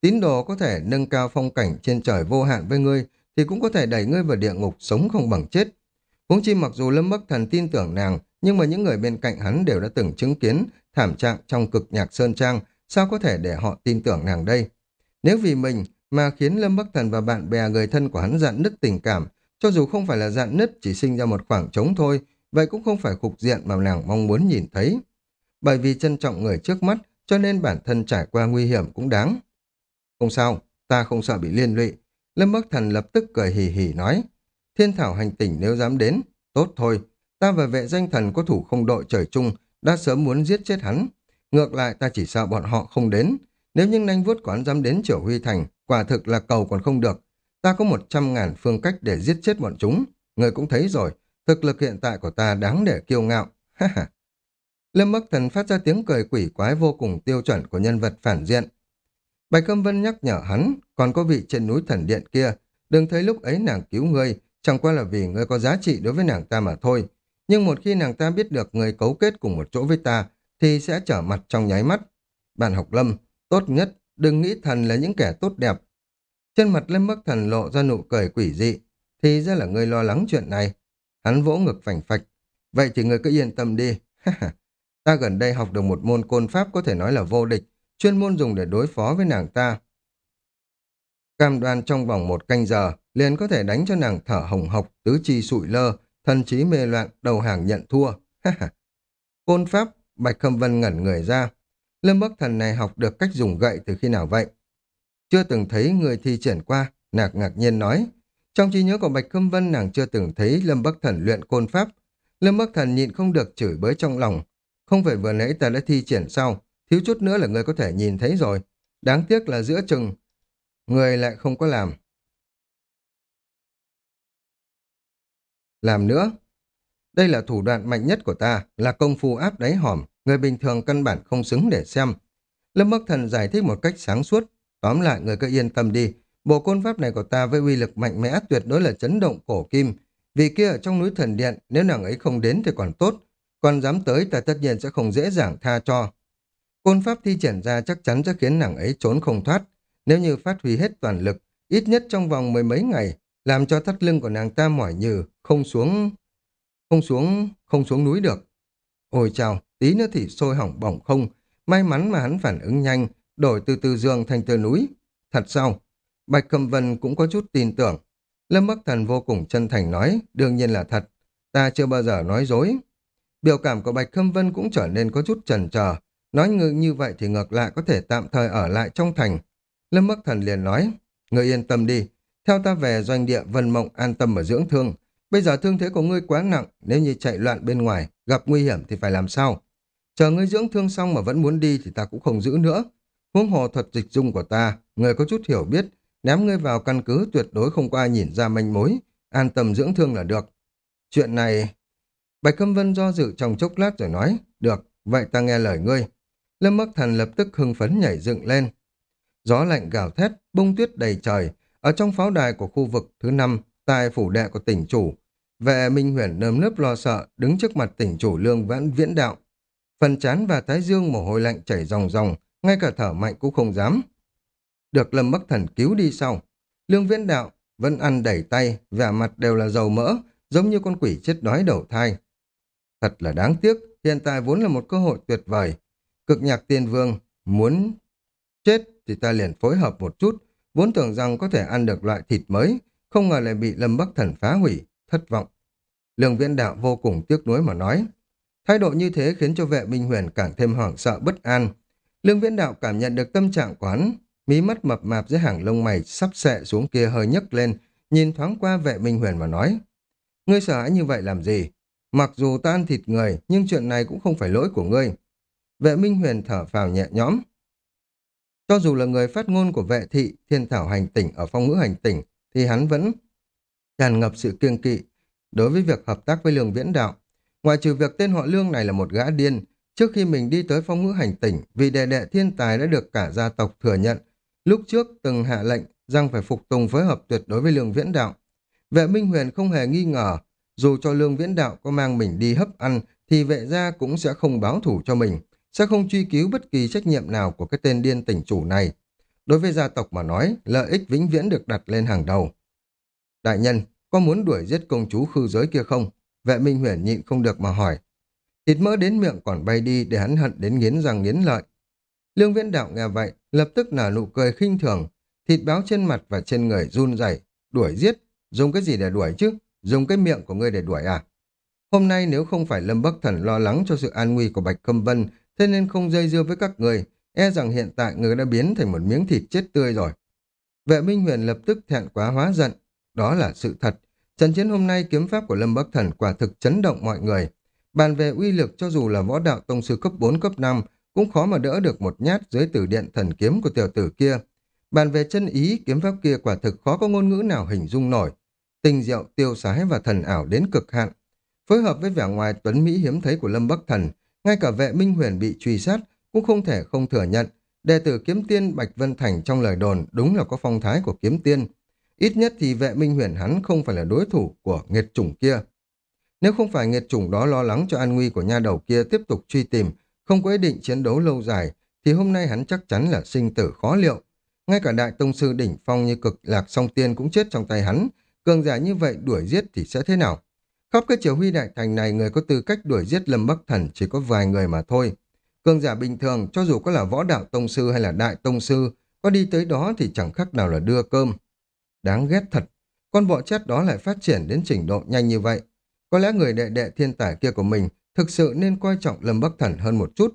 Tín đồ có thể nâng cao phong cảnh trên trời vô hạn với ngươi thì cũng có thể đẩy ngươi vào địa ngục sống không bằng chết. Huống chi mặc dù Lâm Bắc Thần tin tưởng nàng, nhưng mà những người bên cạnh hắn đều đã từng chứng kiến thảm trạng trong cực nhạc Sơn Trang, sao có thể để họ tin tưởng nàng đây? Nếu vì mình mà khiến Lâm Bắc Thần và bạn bè người thân của hắn dạn nứt tình cảm, cho dù không phải là dạng nứt chỉ sinh ra một khoảng trống thôi, vậy cũng không phải cục diện mà nàng mong muốn nhìn thấy. Bởi vì trân trọng người trước mắt, cho nên bản thân trải qua nguy hiểm cũng đáng. Không sao, ta không sợ bị liên lụy. Lâm Bắc Thần lập tức cười hì hì nói, thiên thảo hành tỉnh nếu dám đến, tốt thôi, ta và vệ danh thần có thủ không đội trời chung, đã sớm muốn giết chết hắn. Ngược lại ta chỉ sợ bọn họ không đến. Nếu những nanh vuốt quán dám đến triều huy thành, quả thực là cầu còn không được. Ta có một trăm ngàn phương cách để giết chết bọn chúng. Người cũng thấy rồi, thực lực hiện tại của ta đáng để kiêu ngạo. Lâm Bắc Thần phát ra tiếng cười quỷ quái vô cùng tiêu chuẩn của nhân vật phản diện. Bạch Câm Vân nhắc nhở hắn, còn có vị trên núi thần điện kia, đừng thấy lúc ấy nàng cứu ngươi, chẳng qua là vì ngươi có giá trị đối với nàng ta mà thôi. Nhưng một khi nàng ta biết được người cấu kết cùng một chỗ với ta, thì sẽ trở mặt trong nháy mắt. Bạn học lâm, tốt nhất, đừng nghĩ thần là những kẻ tốt đẹp. Trên mặt Lâm Bắc Thần lộ ra nụ cười quỷ dị, thì ra là ngươi lo lắng chuyện này. Hắn vỗ ngực phành phạch. Vậy thì ngươi cứ yên tâm đi. ta gần đây học được một môn côn pháp có thể nói là vô địch, chuyên môn dùng để đối phó với nàng ta. Cam đoan trong vòng một canh giờ, liền có thể đánh cho nàng thở hồng hộc, tứ chi sụi lơ, thần trí mê loạn, đầu hàng nhận thua. Côn pháp, Bạch Khâm Vân ngẩn người ra. Lâm Bắc Thần này học được cách dùng gậy từ khi nào vậy? Chưa từng thấy người thi triển qua, nạc ngạc nhiên nói. Trong trí nhớ của Bạch Khâm Vân nàng chưa từng thấy Lâm Bắc Thần luyện côn pháp. Lâm Bắc Thần nhịn không được chửi bới trong lòng. Không phải vừa nãy ta đã thi triển sau, thiếu chút nữa là người có thể nhìn thấy rồi. Đáng tiếc là giữa chừng, người lại không có làm. Làm nữa. Đây là thủ đoạn mạnh nhất của ta, là công phu áp đáy hòm, người bình thường căn bản không xứng để xem. Lâm Bắc Thần giải thích một cách sáng suốt, tóm lại người cứ yên tâm đi, bộ côn pháp này của ta với uy lực mạnh mẽ tuyệt đối là chấn động cổ kim. Vì kia ở trong núi thần điện, nếu nàng ấy không đến thì còn tốt, còn dám tới ta tất nhiên sẽ không dễ dàng tha cho. Côn pháp thi triển ra chắc chắn sẽ khiến nàng ấy trốn không thoát, nếu như phát huy hết toàn lực, ít nhất trong vòng mười mấy ngày, làm cho thắt lưng của nàng ta mỏi nhừ, không xuống, không xuống, không xuống núi được. Ôi chào, tí nữa thì sôi hỏng bỏng không, may mắn mà hắn phản ứng nhanh, đổi từ từ dương thành từ núi. Thật sao? Bạch Cầm Vân cũng có chút tin tưởng. Lâm Bắc Thần vô cùng chân thành nói, đương nhiên là thật, ta chưa bao giờ nói dối. Biểu cảm của Bạch Khâm Vân cũng trở nên có chút chần chờ, nói ngự như vậy thì ngược lại có thể tạm thời ở lại trong thành. Lâm Bắc Thần liền nói, người yên tâm đi, theo ta về doanh địa Vân Mộng an tâm ở dưỡng thương, Bây giờ thương thế của ngươi quá nặng, nếu như chạy loạn bên ngoài, gặp nguy hiểm thì phải làm sao? Chờ ngươi dưỡng thương xong mà vẫn muốn đi thì ta cũng không giữ nữa. Huống hồ thuật dịch dung của ta, người có chút hiểu biết, ném ngươi vào căn cứ tuyệt đối không qua nhìn ra manh mối, an tâm dưỡng thương là được. Chuyện này... Bạch Câm Vân do dự trong chốc lát rồi nói, được, vậy ta nghe lời ngươi. Lâm Bắc Thần lập tức hưng phấn nhảy dựng lên. Gió lạnh gào thét, bông tuyết đầy trời, ở trong pháo đài của khu vực thứ năm tại phủ đệ của tỉnh chủ. Vệ Minh Huyền nơm nớp lo sợ, đứng trước mặt tỉnh chủ lương vãn viễn đạo. Phần chán và thái dương mồ hôi lạnh chảy ròng ròng, ngay cả thở mạnh cũng không dám. Được Lâm Bắc Thần cứu đi sau. Lương viễn đạo vẫn ăn đẩy tay, vẻ mặt đều là dầu mỡ, giống như con quỷ chết đói đầu thai. Thật là đáng tiếc, hiện tại vốn là một cơ hội tuyệt vời. Cực nhạc tiên vương muốn chết thì ta liền phối hợp một chút, vốn tưởng rằng có thể ăn được loại thịt mới, không ngờ lại bị Lâm Bắc Thần phá hủy, thất vọng. Lương viễn đạo vô cùng tiếc nuối mà nói. Thái độ như thế khiến cho vệ Minh Huyền càng thêm hoảng sợ bất an. Lương viễn đạo cảm nhận được tâm trạng quán, mí mắt mập mạp dưới hàng lông mày sắp xệ xuống kia hơi nhấc lên, nhìn thoáng qua vệ Minh Huyền mà nói. Ngươi sợ hãi như vậy làm gì? Mặc dù ta ăn thịt người, nhưng chuyện này cũng không phải lỗi của ngươi. Vệ Minh Huyền thở phào nhẹ nhõm. Cho dù là người phát ngôn của vệ thị, thiên thảo hành tỉnh ở phong ngữ hành tỉnh, thì hắn vẫn tràn ngập sự kiêng kỵ đối với việc hợp tác với lương viễn đạo. Ngoài trừ việc tên họ lương này là một gã điên, trước khi mình đi tới phong ngữ hành tỉnh, vì đệ đệ thiên tài đã được cả gia tộc thừa nhận. Lúc trước từng hạ lệnh rằng phải phục tùng phối hợp tuyệt đối với lương viễn đạo. Vệ Minh Huyền không hề nghi ngờ, dù cho lương viễn đạo có mang mình đi hấp ăn, thì vệ gia cũng sẽ không báo thủ cho mình, sẽ không truy cứu bất kỳ trách nhiệm nào của cái tên điên tỉnh chủ này. Đối với gia tộc mà nói, lợi ích vĩnh viễn được đặt lên hàng đầu. Đại nhân, có muốn đuổi giết công chúa khư giới kia không? Vệ Minh Huyền nhịn không được mà hỏi. Thịt mỡ đến miệng còn bay đi để hắn hận đến nghiến răng nghiến lợi. Lương viễn đạo nghe vậy, lập tức nở nụ cười khinh thường. Thịt báo trên mặt và trên người run rẩy đuổi giết. Dùng cái gì để đuổi chứ? Dùng cái miệng của ngươi để đuổi à? Hôm nay nếu không phải Lâm Bắc Thần lo lắng cho sự an nguy của Bạch Câm Vân, thế nên không dây dưa với các người, e rằng hiện tại người đã biến thành một miếng thịt chết tươi rồi. Vệ Minh Huyền lập tức thẹn quá hóa giận. Đó là sự thật. Trận chiến hôm nay kiếm pháp của Lâm Bắc Thần quả thực chấn động mọi người. Bàn về uy lực cho dù là võ đạo tông sư cấp 4 cấp 5 cũng khó mà đỡ được một nhát dưới tử điện thần kiếm của tiểu tử kia. Bàn về chân ý, kiếm pháp kia quả thực khó có ngôn ngữ nào hình dung nổi. tình diệu, tiêu sái và thần ảo đến cực hạn. Phối hợp với vẻ ngoài tuấn Mỹ hiếm thấy của Lâm Bắc Thần, ngay cả vệ Minh Huyền bị truy sát cũng không thể không thừa nhận. Đệ tử kiếm tiên Bạch Vân Thành trong lời đồn đúng là có phong thái của kiếm tiên. Ít nhất thì vệ Minh Huyền hắn không phải là đối thủ của nghiệt chủng kia. Nếu không phải nghiệt chủng đó lo lắng cho an nguy của nha đầu kia tiếp tục truy tìm, không có ý định chiến đấu lâu dài, thì hôm nay hắn chắc chắn là sinh tử khó liệu. Ngay cả đại tông sư đỉnh phong như cực lạc song tiên cũng chết trong tay hắn, cường giả như vậy đuổi giết thì sẽ thế nào? Khắp cái triều huy đại thành này người có tư cách đuổi giết Lâm Bắc Thần chỉ có vài người mà thôi. Cường giả bình thường, cho dù có là võ đạo tông sư hay là đại tông sư, có đi tới đó thì chẳng khác nào là đưa cơm. Đáng ghét thật, con bọ chét đó lại phát triển đến trình độ nhanh như vậy. Có lẽ người đệ đệ thiên tài kia của mình thực sự nên coi trọng Lâm Bắc Thần hơn một chút.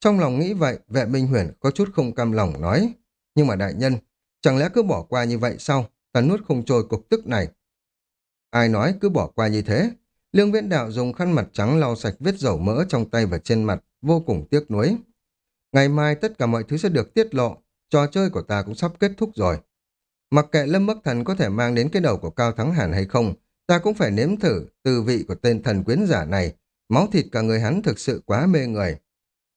Trong lòng nghĩ vậy, vệ Minh Huyền có chút không cam lòng nói. Nhưng mà đại nhân, chẳng lẽ cứ bỏ qua như vậy sao? Ta nuốt không trôi cục tức này. Ai nói cứ bỏ qua như thế? Lương Viễn Đạo dùng khăn mặt trắng lau sạch vết dầu mỡ trong tay và trên mặt, vô cùng tiếc nuối. Ngày mai tất cả mọi thứ sẽ được tiết lộ, trò chơi của ta cũng sắp kết thúc rồi. Mặc kệ Lâm Bắc Thần có thể mang đến cái đầu của Cao Thắng Hàn hay không, ta cũng phải nếm thử từ vị của tên thần quyến giả này. Máu thịt cả người hắn thực sự quá mê người.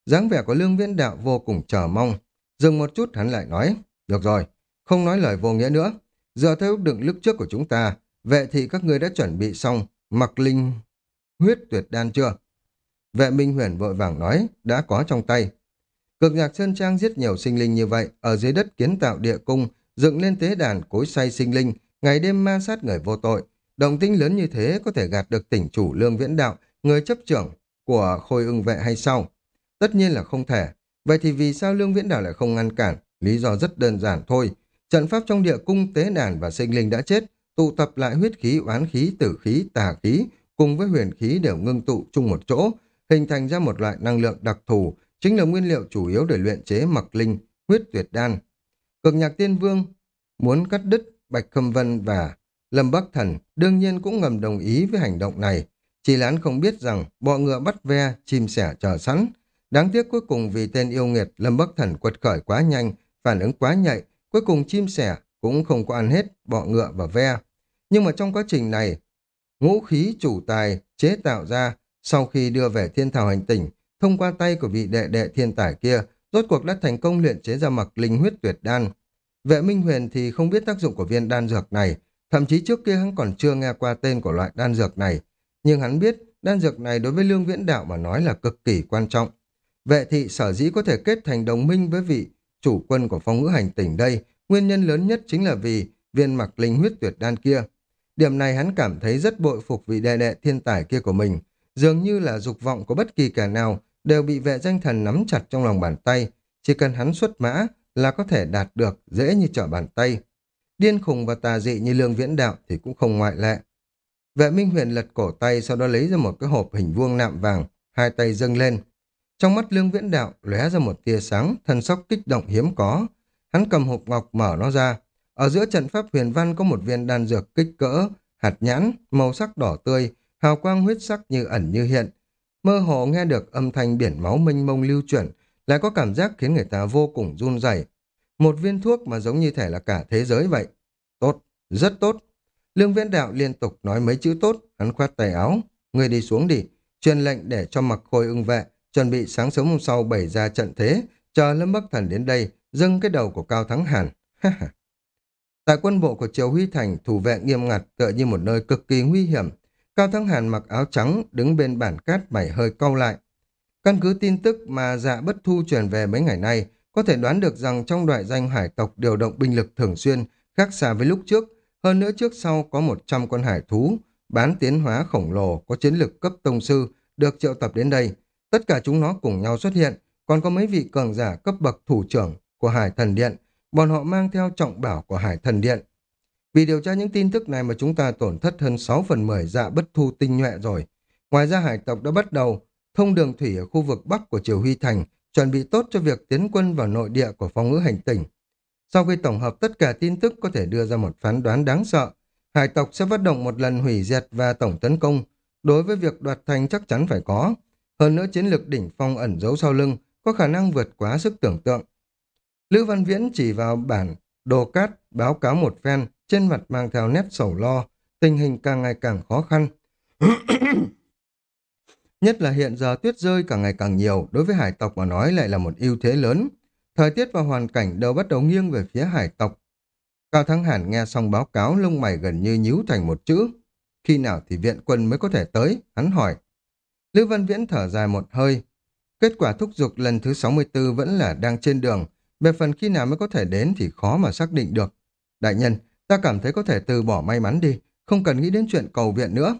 dáng vẻ của Lương Viễn Đạo vô cùng chờ mong. Dừng một chút hắn lại nói, được rồi, không nói lời vô nghĩa nữa. Giờ theo ước đựng lúc trước của chúng ta, vệ thị các ngươi đã chuẩn bị xong mặc linh huyết tuyệt đan chưa? Vệ Minh Huyền vội vàng nói, đã có trong tay. Cực nhạc Sơn Trang giết nhiều sinh linh như vậy, ở dưới đất kiến tạo địa cung, dựng lên tế đàn cối say sinh linh, ngày đêm ma sát người vô tội. Động tĩnh lớn như thế có thể gạt được tỉnh chủ lương viễn đạo, người chấp trưởng của khôi ưng vệ hay sao? Tất nhiên là không thể. Vậy thì vì sao lương viễn đạo lại không ngăn cản? Lý do rất đơn giản thôi. Trận pháp trong địa cung tế đàn và sinh linh đã chết, tụ tập lại huyết khí, oán khí, tử khí, tà khí, cùng với huyền khí đều ngưng tụ chung một chỗ, hình thành ra một loại năng lượng đặc thù, chính là nguyên liệu chủ yếu để luyện chế mặc linh, huyết tuyệt đan. Cực nhạc tiên vương muốn cắt đứt Bạch Khâm Vân và Lâm Bắc Thần đương nhiên cũng ngầm đồng ý với hành động này. Chỉ là hắn không biết rằng bọ ngựa bắt ve, chim sẻ chờ sẵn. Đáng tiếc cuối cùng vì tên yêu nghiệt Lâm Bắc Thần quật khởi quá nhanh, phản ứng quá nhạy, cuối cùng chim sẻ cũng không có ăn hết bọ ngựa và ve. Nhưng mà trong quá trình này, ngũ khí chủ tài chế tạo ra sau khi đưa về thiên thảo hành tỉnh, thông qua tay của vị đệ đệ thiên tài kia, rốt cuộc đã thành công luyện chế ra mặc linh huyết tuyệt đan. Vệ Minh Huyền thì không biết tác dụng của viên đan dược này, thậm chí trước kia hắn còn chưa nghe qua tên của loại đan dược này, nhưng hắn biết đan dược này đối với lương viễn đạo mà nói là cực kỳ quan trọng. Vệ thị sở dĩ có thể kết thành đồng minh với vị chủ quân của phong ngữ hành tỉnh đây, nguyên nhân lớn nhất chính là vì viên mặc linh huyết tuyệt đan kia. Điểm này hắn cảm thấy rất bội phục vị đệ đệ thiên tài kia của mình. Dường như là dục vọng của bất kỳ kẻ nào đều bị vệ danh thần nắm chặt trong lòng bàn tay. Chỉ cần hắn xuất mã là có thể đạt được dễ như trở bàn tay. Điên khùng và tà dị như lương viễn đạo thì cũng không ngoại lệ. Vệ Minh Huyền lật cổ tay sau đó lấy ra một cái hộp hình vuông nạm vàng, hai tay dâng lên. Trong mắt lương viễn đạo lóe ra một tia sáng, thân sóc kích động hiếm có. Hắn cầm hộp ngọc mở nó ra. Ở giữa trận pháp huyền văn có một viên đan dược kích cỡ, hạt nhãn, màu sắc đỏ tươi, hào quang huyết sắc như ẩn như hiện. Mơ hồ nghe được âm thanh biển máu mênh mông lưu chuyển, lại có cảm giác khiến người ta vô cùng run rẩy. Một viên thuốc mà giống như thể là cả thế giới vậy. Tốt, rất tốt. Lương viễn đạo liên tục nói mấy chữ tốt, hắn khoát tay áo. Người đi xuống đi, truyền lệnh để cho mặc khôi ưng vệ, chuẩn bị sáng sớm hôm sau bày ra trận thế, chờ Lâm Bắc Thần đến đây, dâng cái đầu của Cao Thắng Hàn. Tại quân bộ của Triều Huy Thành, thủ vệ nghiêm ngặt tựa như một nơi cực kỳ nguy hiểm. Cao Thắng Hàn mặc áo trắng, đứng bên bản cát mảy hơi cau lại. Căn cứ tin tức mà dạ bất thu truyền về mấy ngày nay, có thể đoán được rằng trong đại danh hải tộc điều động binh lực thường xuyên, khác xa với lúc trước. Hơn nữa trước sau có 100 con hải thú, bán tiến hóa khổng lồ, có chiến lực cấp tông sư, được triệu tập đến đây. Tất cả chúng nó cùng nhau xuất hiện, còn có mấy vị cường giả cấp bậc thủ trưởng của Hải Thần Điện, bọn họ mang theo trọng bảo của Hải Thần Điện. Vì điều tra những tin tức này mà chúng ta tổn thất hơn 6 phần 10 dạ bất thu tinh nhuệ rồi. Ngoài ra hải tộc đã bắt đầu thông đường thủy ở khu vực Bắc của Triều Huy Thành, chuẩn bị tốt cho việc tiến quân vào nội địa của phong ngữ hành tỉnh. Sau khi tổng hợp tất cả tin tức có thể đưa ra một phán đoán đáng sợ, hải tộc sẽ phát động một lần hủy diệt và tổng tấn công. Đối với việc đoạt thành chắc chắn phải có. Hơn nữa chiến lược đỉnh phong ẩn giấu sau lưng có khả năng vượt quá sức tưởng tượng. Lữ Văn Viễn chỉ vào bản đồ cát báo cáo một phen, trên mặt mang theo nét sầu lo, tình hình càng ngày càng khó khăn. Nhất là hiện giờ tuyết rơi càng ngày càng nhiều, đối với hải tộc mà nói lại là một ưu thế lớn. Thời tiết và hoàn cảnh đều bắt đầu nghiêng về phía hải tộc. Cao Thắng Hàn nghe xong báo cáo lông mày gần như nhíu thành một chữ. Khi nào thì viện quân mới có thể tới? Hắn hỏi. Lữ Văn Viễn thở dài một hơi. Kết quả thúc giục lần thứ 64 vẫn là đang trên đường. Về phần khi nào mới có thể đến thì khó mà xác định được. Đại nhân, ta cảm thấy có thể từ bỏ may mắn đi, không cần nghĩ đến chuyện cầu viện nữa.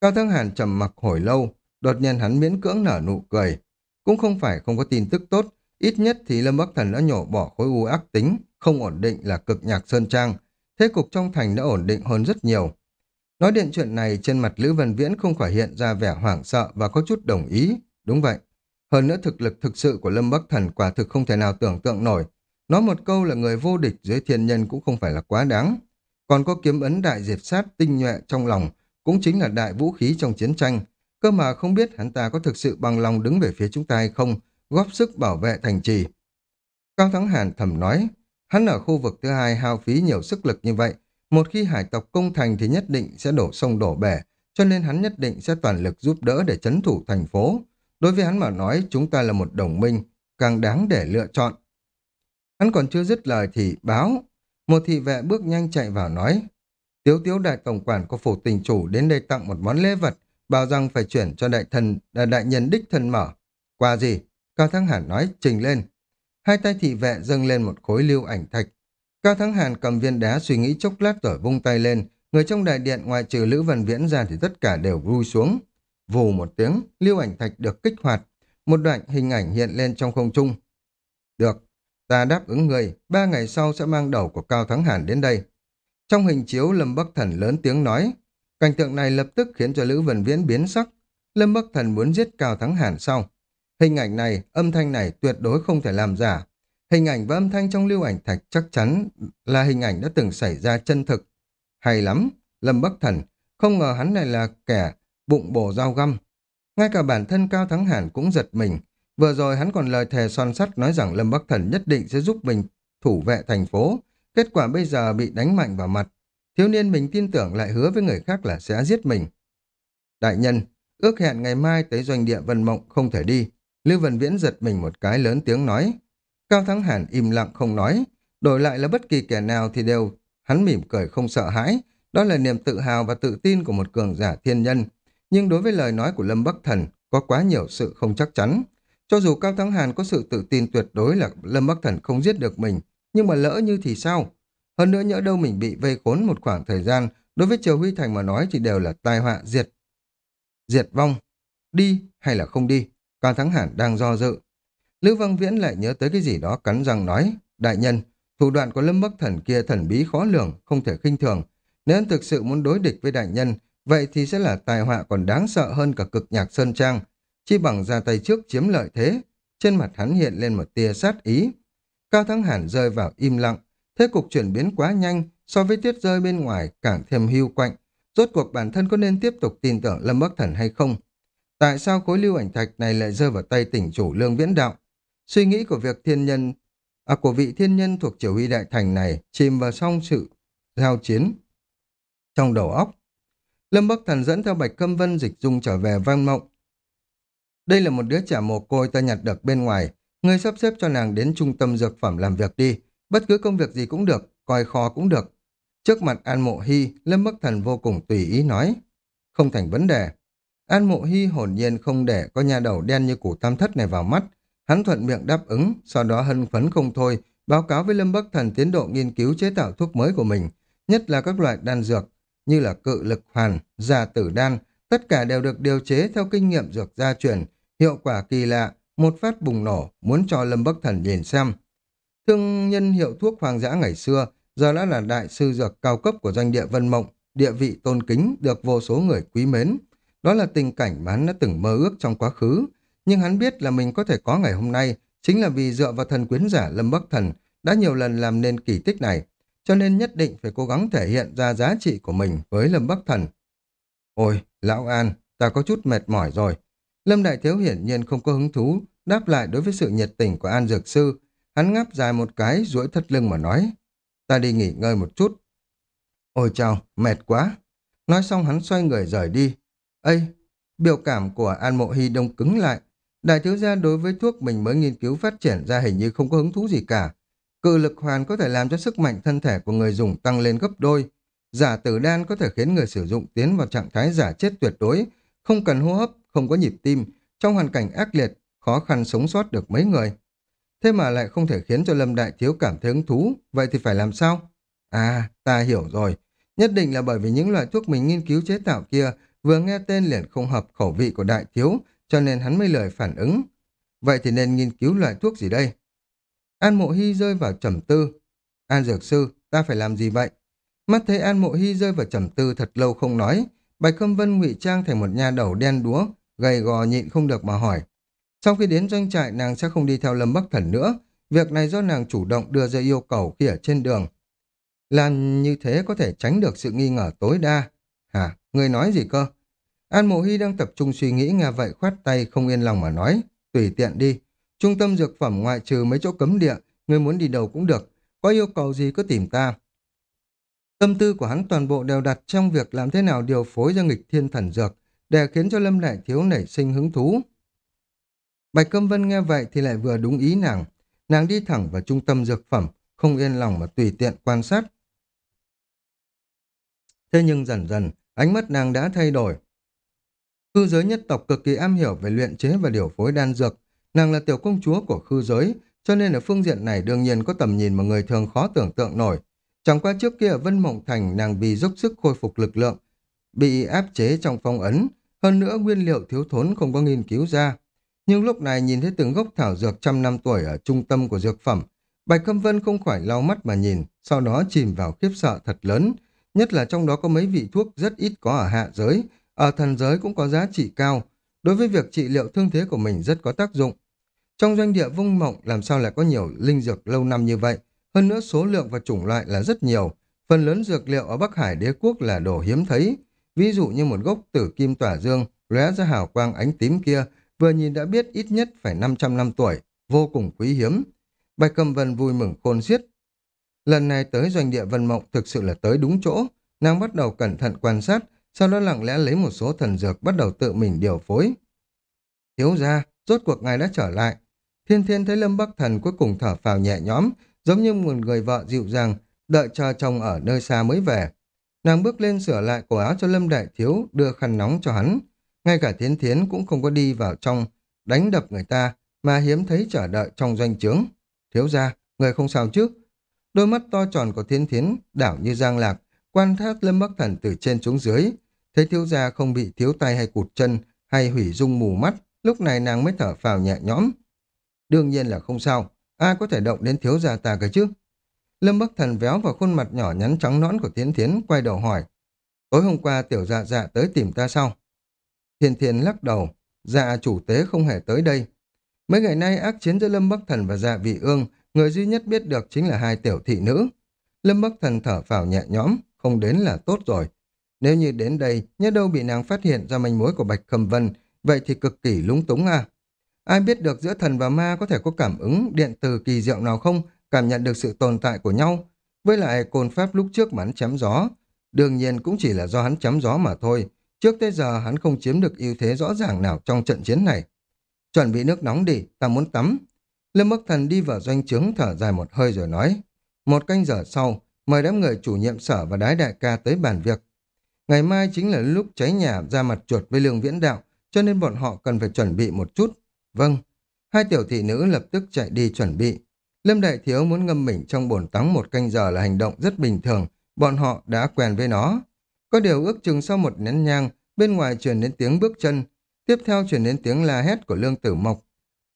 Cao Thắng Hàn trầm mặc hồi lâu, đột nhiên hắn miễn cưỡng nở nụ cười. Cũng không phải không có tin tức tốt, ít nhất thì Lâm Bắc Thần đã nhổ bỏ khối u ác tính, không ổn định là cực nhạc Sơn Trang. Thế cục trong thành đã ổn định hơn rất nhiều. Nói điện chuyện này trên mặt Lữ Văn Viễn không khỏi hiện ra vẻ hoảng sợ và có chút đồng ý. Đúng vậy. Hơn nữa thực lực thực sự của Lâm Bắc Thần quả thực không thể nào tưởng tượng nổi. Nói một câu là người vô địch dưới thiên nhân cũng không phải là quá đáng. Còn có kiếm ấn đại diệt sát tinh nhuệ trong lòng, cũng chính là đại vũ khí trong chiến tranh. Cơ mà không biết hắn ta có thực sự bằng lòng đứng về phía chúng ta hay không, góp sức bảo vệ thành trì. Cao Thắng Hàn thầm nói, hắn ở khu vực thứ hai hao phí nhiều sức lực như vậy, một khi hải tộc công thành thì nhất định sẽ đổ sông đổ bể, cho nên hắn nhất định sẽ toàn lực giúp đỡ để chấn thủ thành phố. Đối với hắn mà nói, chúng ta là một đồng minh, càng đáng để lựa chọn. Hắn còn chưa dứt lời thì báo. Một thị vệ bước nhanh chạy vào nói, Tiếu tiếu đại tổng quản của phủ tình chủ đến đây tặng một món lễ vật, bảo rằng phải chuyển cho đại thần, đại nhân đích thân mở. Qua gì? Cao Thắng Hàn nói, trình lên. Hai tay thị vệ dâng lên một khối lưu ảnh thạch. Cao Thắng Hàn cầm viên đá suy nghĩ chốc lát rồi vung tay lên. Người trong đại điện ngoài trừ Lữ Văn Viễn ra thì tất cả đều vui xuống. Vù một tiếng, lưu ảnh thạch được kích hoạt. Một đoạn hình ảnh hiện lên trong không trung. Được, ta đáp ứng người, ba ngày sau sẽ mang đầu của Cao Thắng Hàn đến đây. Trong hình chiếu, Lâm Bắc Thần lớn tiếng nói. Cảnh tượng này lập tức khiến cho Lữ Vân Viễn biến sắc. Lâm Bắc Thần muốn giết Cao Thắng Hàn sau. Hình ảnh này, âm thanh này tuyệt đối không thể làm giả. Hình ảnh và âm thanh trong lưu ảnh thạch chắc chắn là hình ảnh đã từng xảy ra chân thực. Hay lắm, Lâm Bắc Thần, không ngờ hắn này là kẻ bụng bổ dao găm. Ngay cả bản thân Cao Thắng Hàn cũng giật mình. Vừa rồi hắn còn lời thề son sắt nói rằng Lâm Bắc Thần nhất định sẽ giúp mình thủ vệ thành phố. Kết quả bây giờ bị đánh mạnh vào mặt. Thiếu niên mình tin tưởng lại hứa với người khác là sẽ giết mình. Đại nhân, ước hẹn ngày mai tới doanh địa Vân Mộng không thể đi. Lưu Vân Viễn giật mình một cái lớn tiếng nói. Cao Thắng Hàn im lặng không nói. Đổi lại là bất kỳ kẻ nào thì đều hắn mỉm cười không sợ hãi. Đó là niềm tự hào và tự tin của một cường giả thiên nhân. Nhưng đối với lời nói của Lâm Bắc Thần có quá nhiều sự không chắc chắn. Cho dù Cao Thắng Hàn có sự tự tin tuyệt đối là Lâm Bắc Thần không giết được mình, nhưng mà lỡ như thì sao? Hơn nữa nhỡ đâu mình bị vây khốn một khoảng thời gian, đối với Triều Huy Thành mà nói thì đều là tai họa diệt. Diệt vong, đi hay là không đi? Cao Thắng hẳn đang do dự. Lữ Văn Viễn lại nhớ tới cái gì đó cắn răng nói, đại nhân, thủ đoạn của Lâm Bắc Thần kia thần bí khó lường, không thể khinh thường. Nếu anh thực sự muốn đối địch với đại nhân, vậy thì sẽ là tai họa còn đáng sợ hơn cả cực nhạc Sơn Trang. Chi bằng ra tay trước chiếm lợi thế. Trên mặt hắn hiện lên một tia sát ý. Cao Thắng Hàn rơi vào im lặng. Thế cục chuyển biến quá nhanh, so với tiết rơi bên ngoài càng thêm hưu quạnh. Rốt cuộc bản thân có nên tiếp tục tin tưởng Lâm Bắc Thần hay không? Tại sao khối lưu ảnh thạch này lại rơi vào tay tỉnh chủ lương viễn đạo? Suy nghĩ của việc thiên nhân, à của vị thiên nhân thuộc chỉ huy đại thành này chìm vào song sự giao chiến trong đầu óc. Lâm Bắc Thần dẫn theo Bạch Câm Vân dịch dung trở về vang Mộng. Đây là một đứa trẻ mồ côi ta nhặt được bên ngoài. Ngươi sắp xếp cho nàng đến trung tâm dược phẩm làm việc đi. Bất cứ công việc gì cũng được, coi kho cũng được. Trước mặt An Mộ Hy, Lâm Bắc Thần vô cùng tùy ý nói. Không thành vấn đề. An Mộ Hy hồn nhiên không để có nhà đầu đen như củ tam thất này vào mắt. Hắn thuận miệng đáp ứng, sau đó hân phấn không thôi, báo cáo với Lâm Bắc Thần tiến độ nghiên cứu chế tạo thuốc mới của mình, nhất là các loại đan dược, như là cự lực hoàn, già tử đan, tất cả đều được điều chế theo kinh nghiệm dược gia truyền, hiệu quả kỳ lạ, một phát bùng nổ, muốn cho Lâm Bắc Thần nhìn xem. Thương nhân hiệu thuốc hoang dã ngày xưa, giờ đã là đại sư dược cao cấp của doanh địa Vân Mộng, địa vị tôn kính được vô số người quý mến. Đó là tình cảnh mà hắn đã từng mơ ước trong quá khứ, nhưng hắn biết là mình có thể có ngày hôm nay chính là vì dựa vào thần quyến giả Lâm Bắc Thần đã nhiều lần làm nên kỳ tích này, cho nên nhất định phải cố gắng thể hiện ra giá trị của mình với Lâm Bắc Thần. Ôi, Lão An, ta có chút mệt mỏi rồi. Lâm Đại Thiếu hiển nhiên không có hứng thú đáp lại đối với sự nhiệt tình của An Dược Sư. Hắn ngáp dài một cái, duỗi thất lưng mà nói. Ta đi nghỉ ngơi một chút. Ôi chào, mệt quá. Nói xong hắn xoay người rời đi. Ây, biểu cảm của An Mộ Hy đông cứng lại. Đại thiếu gia đối với thuốc mình mới nghiên cứu phát triển ra hình như không có hứng thú gì cả. Cự lực hoàn có thể làm cho sức mạnh thân thể của người dùng tăng lên gấp đôi. Giả tử đan có thể khiến người sử dụng tiến vào trạng thái giả chết tuyệt đối, không cần hô hấp, không có nhịp tim, trong hoàn cảnh ác liệt, khó khăn sống sót được mấy người. Thế mà lại không thể khiến cho Lâm Đại Thiếu cảm thấy hứng thú, vậy thì phải làm sao? À, ta hiểu rồi. Nhất định là bởi vì những loại thuốc mình nghiên cứu chế tạo kia vừa nghe tên liền không hợp khẩu vị của Đại Thiếu, cho nên hắn mới lời phản ứng. Vậy thì nên nghiên cứu loại thuốc gì đây? An Mộ Hy rơi vào trầm tư. An Dược Sư, ta phải làm gì vậy? Mắt thấy An Mộ Hy rơi vào trầm tư thật lâu không nói. Bạch Khâm Vân ngụy trang thành một nha đầu đen đúa, gầy gò nhịn không được mà hỏi. Sau khi đến doanh trại nàng sẽ không đi theo Lâm Bắc Thần nữa. Việc này do nàng chủ động đưa ra yêu cầu khi ở trên đường. Làm như thế có thể tránh được sự nghi ngờ tối đa. Hả? Người nói gì cơ? An Mộ Hy đang tập trung suy nghĩ nghe vậy khoát tay không yên lòng mà nói. Tùy tiện đi. Trung tâm dược phẩm ngoại trừ mấy chỗ cấm địa, người muốn đi đâu cũng được. Có yêu cầu gì cứ tìm ta. Tâm tư của hắn toàn bộ đều đặt trong việc làm thế nào điều phối ra nghịch thiên thần dược, để khiến cho Lâm Đại Thiếu nảy sinh hứng thú. Bạch Câm Vân nghe vậy thì lại vừa đúng ý nàng. Nàng đi thẳng vào trung tâm dược phẩm, không yên lòng mà tùy tiện quan sát. Thế nhưng dần dần, ánh mắt nàng đã thay đổi. Khư giới nhất tộc cực kỳ am hiểu về luyện chế và điều phối đan dược. Nàng là tiểu công chúa của khư giới, cho nên ở phương diện này đương nhiên có tầm nhìn mà người thường khó tưởng tượng nổi. Chẳng qua trước kia ở Vân Mộng Thành nàng vì dốc sức khôi phục lực lượng, bị áp chế trong phong ấn, hơn nữa nguyên liệu thiếu thốn không có nghiên cứu ra. Nhưng lúc này nhìn thấy từng gốc thảo dược trăm năm tuổi ở trung tâm của dược phẩm, Bạch Khâm Vân không khỏi lau mắt mà nhìn, sau đó chìm vào khiếp sợ thật lớn, nhất là trong đó có mấy vị thuốc rất ít có ở hạ giới, ở thần giới cũng có giá trị cao, đối với việc trị liệu thương thế của mình rất có tác dụng. Trong doanh địa vung mộng làm sao lại có nhiều linh dược lâu năm như vậy, hơn nữa số lượng và chủng loại là rất nhiều, phần lớn dược liệu ở Bắc Hải đế quốc là đồ hiếm thấy, ví dụ như một gốc tử kim tỏa dương, lóe ra hào quang ánh tím kia, vừa nhìn đã biết ít nhất phải 500 năm tuổi, vô cùng quý hiếm. Bạch Cầm Vân vui mừng khôn xiết. Lần này tới doanh địa Vân Mộng thực sự là tới đúng chỗ, nàng bắt đầu cẩn thận quan sát, sau đó lặng lẽ lấy một số thần dược bắt đầu tự mình điều phối. Thiếu ra, rốt cuộc ngài đã trở lại. Thiên thiên thấy Lâm Bắc Thần cuối cùng thở phào nhẹ nhõm, giống như một người vợ dịu dàng, đợi chờ chồng ở nơi xa mới về. Nàng bước lên sửa lại cổ áo cho Lâm Đại Thiếu, đưa khăn nóng cho hắn. Ngay cả Thiến Thiến cũng không có đi vào trong, đánh đập người ta, mà hiếm thấy chờ đợi trong doanh trướng. Thiếu ra, người không sao chứ? Đôi mắt to tròn của Thiến Thiến đảo như giang lạc, quan sát Lâm Bắc Thần từ trên xuống dưới. Thấy thiếu gia không bị thiếu tay hay cụt chân, hay hủy dung mù mắt, lúc này nàng mới thở phào nhẹ nhõm. Đương nhiên là không sao, ai có thể động đến thiếu gia ta cơ chứ? Lâm Bắc Thần véo vào khuôn mặt nhỏ nhắn trắng nõn của Thiến Thiến, quay đầu hỏi. Tối hôm qua tiểu dạ dạ tới tìm ta sao? Thiên Thiên lắc đầu, dạ chủ tế không hề tới đây. Mấy ngày nay ác chiến giữa Lâm Bắc Thần và dạ vị ương, người duy nhất biết được chính là hai tiểu thị nữ. Lâm Bắc Thần thở phào nhẹ nhõm, không đến là tốt rồi. Nếu như đến đây, nhớ đâu bị nàng phát hiện ra manh mối của Bạch Khâm Vân, vậy thì cực kỳ lúng túng à. Ai biết được giữa thần và ma có thể có cảm ứng điện từ kỳ diệu nào không, cảm nhận được sự tồn tại của nhau. Với lại côn pháp lúc trước mà hắn chém gió, đương nhiên cũng chỉ là do hắn chém gió mà thôi. Trước tới giờ hắn không chiếm được ưu thế rõ ràng nào trong trận chiến này. Chuẩn bị nước nóng đi, ta muốn tắm. Lâm Bắc Thần đi vào doanh trướng thở dài một hơi rồi nói. Một canh giờ sau, mời đám người chủ nhiệm sở và đái đại ca tới bàn việc. Ngày mai chính là lúc cháy nhà ra mặt chuột với lương viễn đạo, cho nên bọn họ cần phải chuẩn bị một chút. Vâng. Hai tiểu thị nữ lập tức chạy đi chuẩn bị. Lâm Đại Thiếu muốn ngâm mình trong bồn tắm một canh giờ là hành động rất bình thường, bọn họ đã quen với nó. Có điều ước chừng sau một nén nhang, bên ngoài truyền đến tiếng bước chân, tiếp theo truyền đến tiếng la hét của Lương Tử Mộc.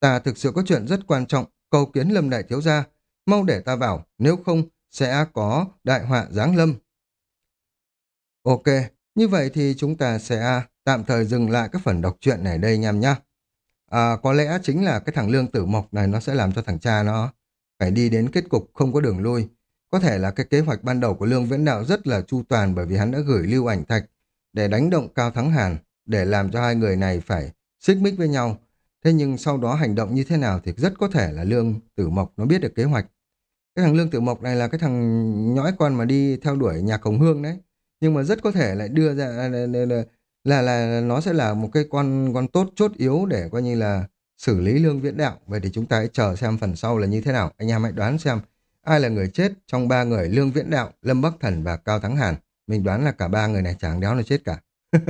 Ta thực sự có chuyện rất quan trọng, cầu kiến Lâm Đại Thiếu gia, mau để ta vào, nếu không sẽ có đại họa giáng lâm. Ok, như vậy thì chúng ta sẽ tạm thời dừng lại các phần đọc truyện này đây anh em nhé. À, có lẽ chính là cái thằng Lương Tử Mộc này nó sẽ làm cho thằng cha nó phải đi đến kết cục không có đường lui. Có thể là cái kế hoạch ban đầu của Lương Viễn Đạo rất là chu toàn bởi vì hắn đã gửi lưu ảnh thạch để đánh động Cao Thắng Hàn, để làm cho hai người này phải xích mích với nhau. Thế nhưng sau đó hành động như thế nào thì rất có thể là Lương Tử Mộc nó biết được kế hoạch. Cái thằng Lương Tử Mộc này là cái thằng nhõi con mà đi theo đuổi nhà cổng Hương đấy. Nhưng mà rất có thể lại đưa ra là, là, là, là nó sẽ là một cái con con tốt chốt yếu để coi như là xử lý Lương Viễn Đạo. Vậy thì chúng ta hãy chờ xem phần sau là như thế nào. Anh em hãy đoán xem ai là người chết trong ba người Lương Viễn Đạo, Lâm Bắc Thần và Cao Thắng Hàn. Mình đoán là cả ba người này chẳng đéo là chết cả.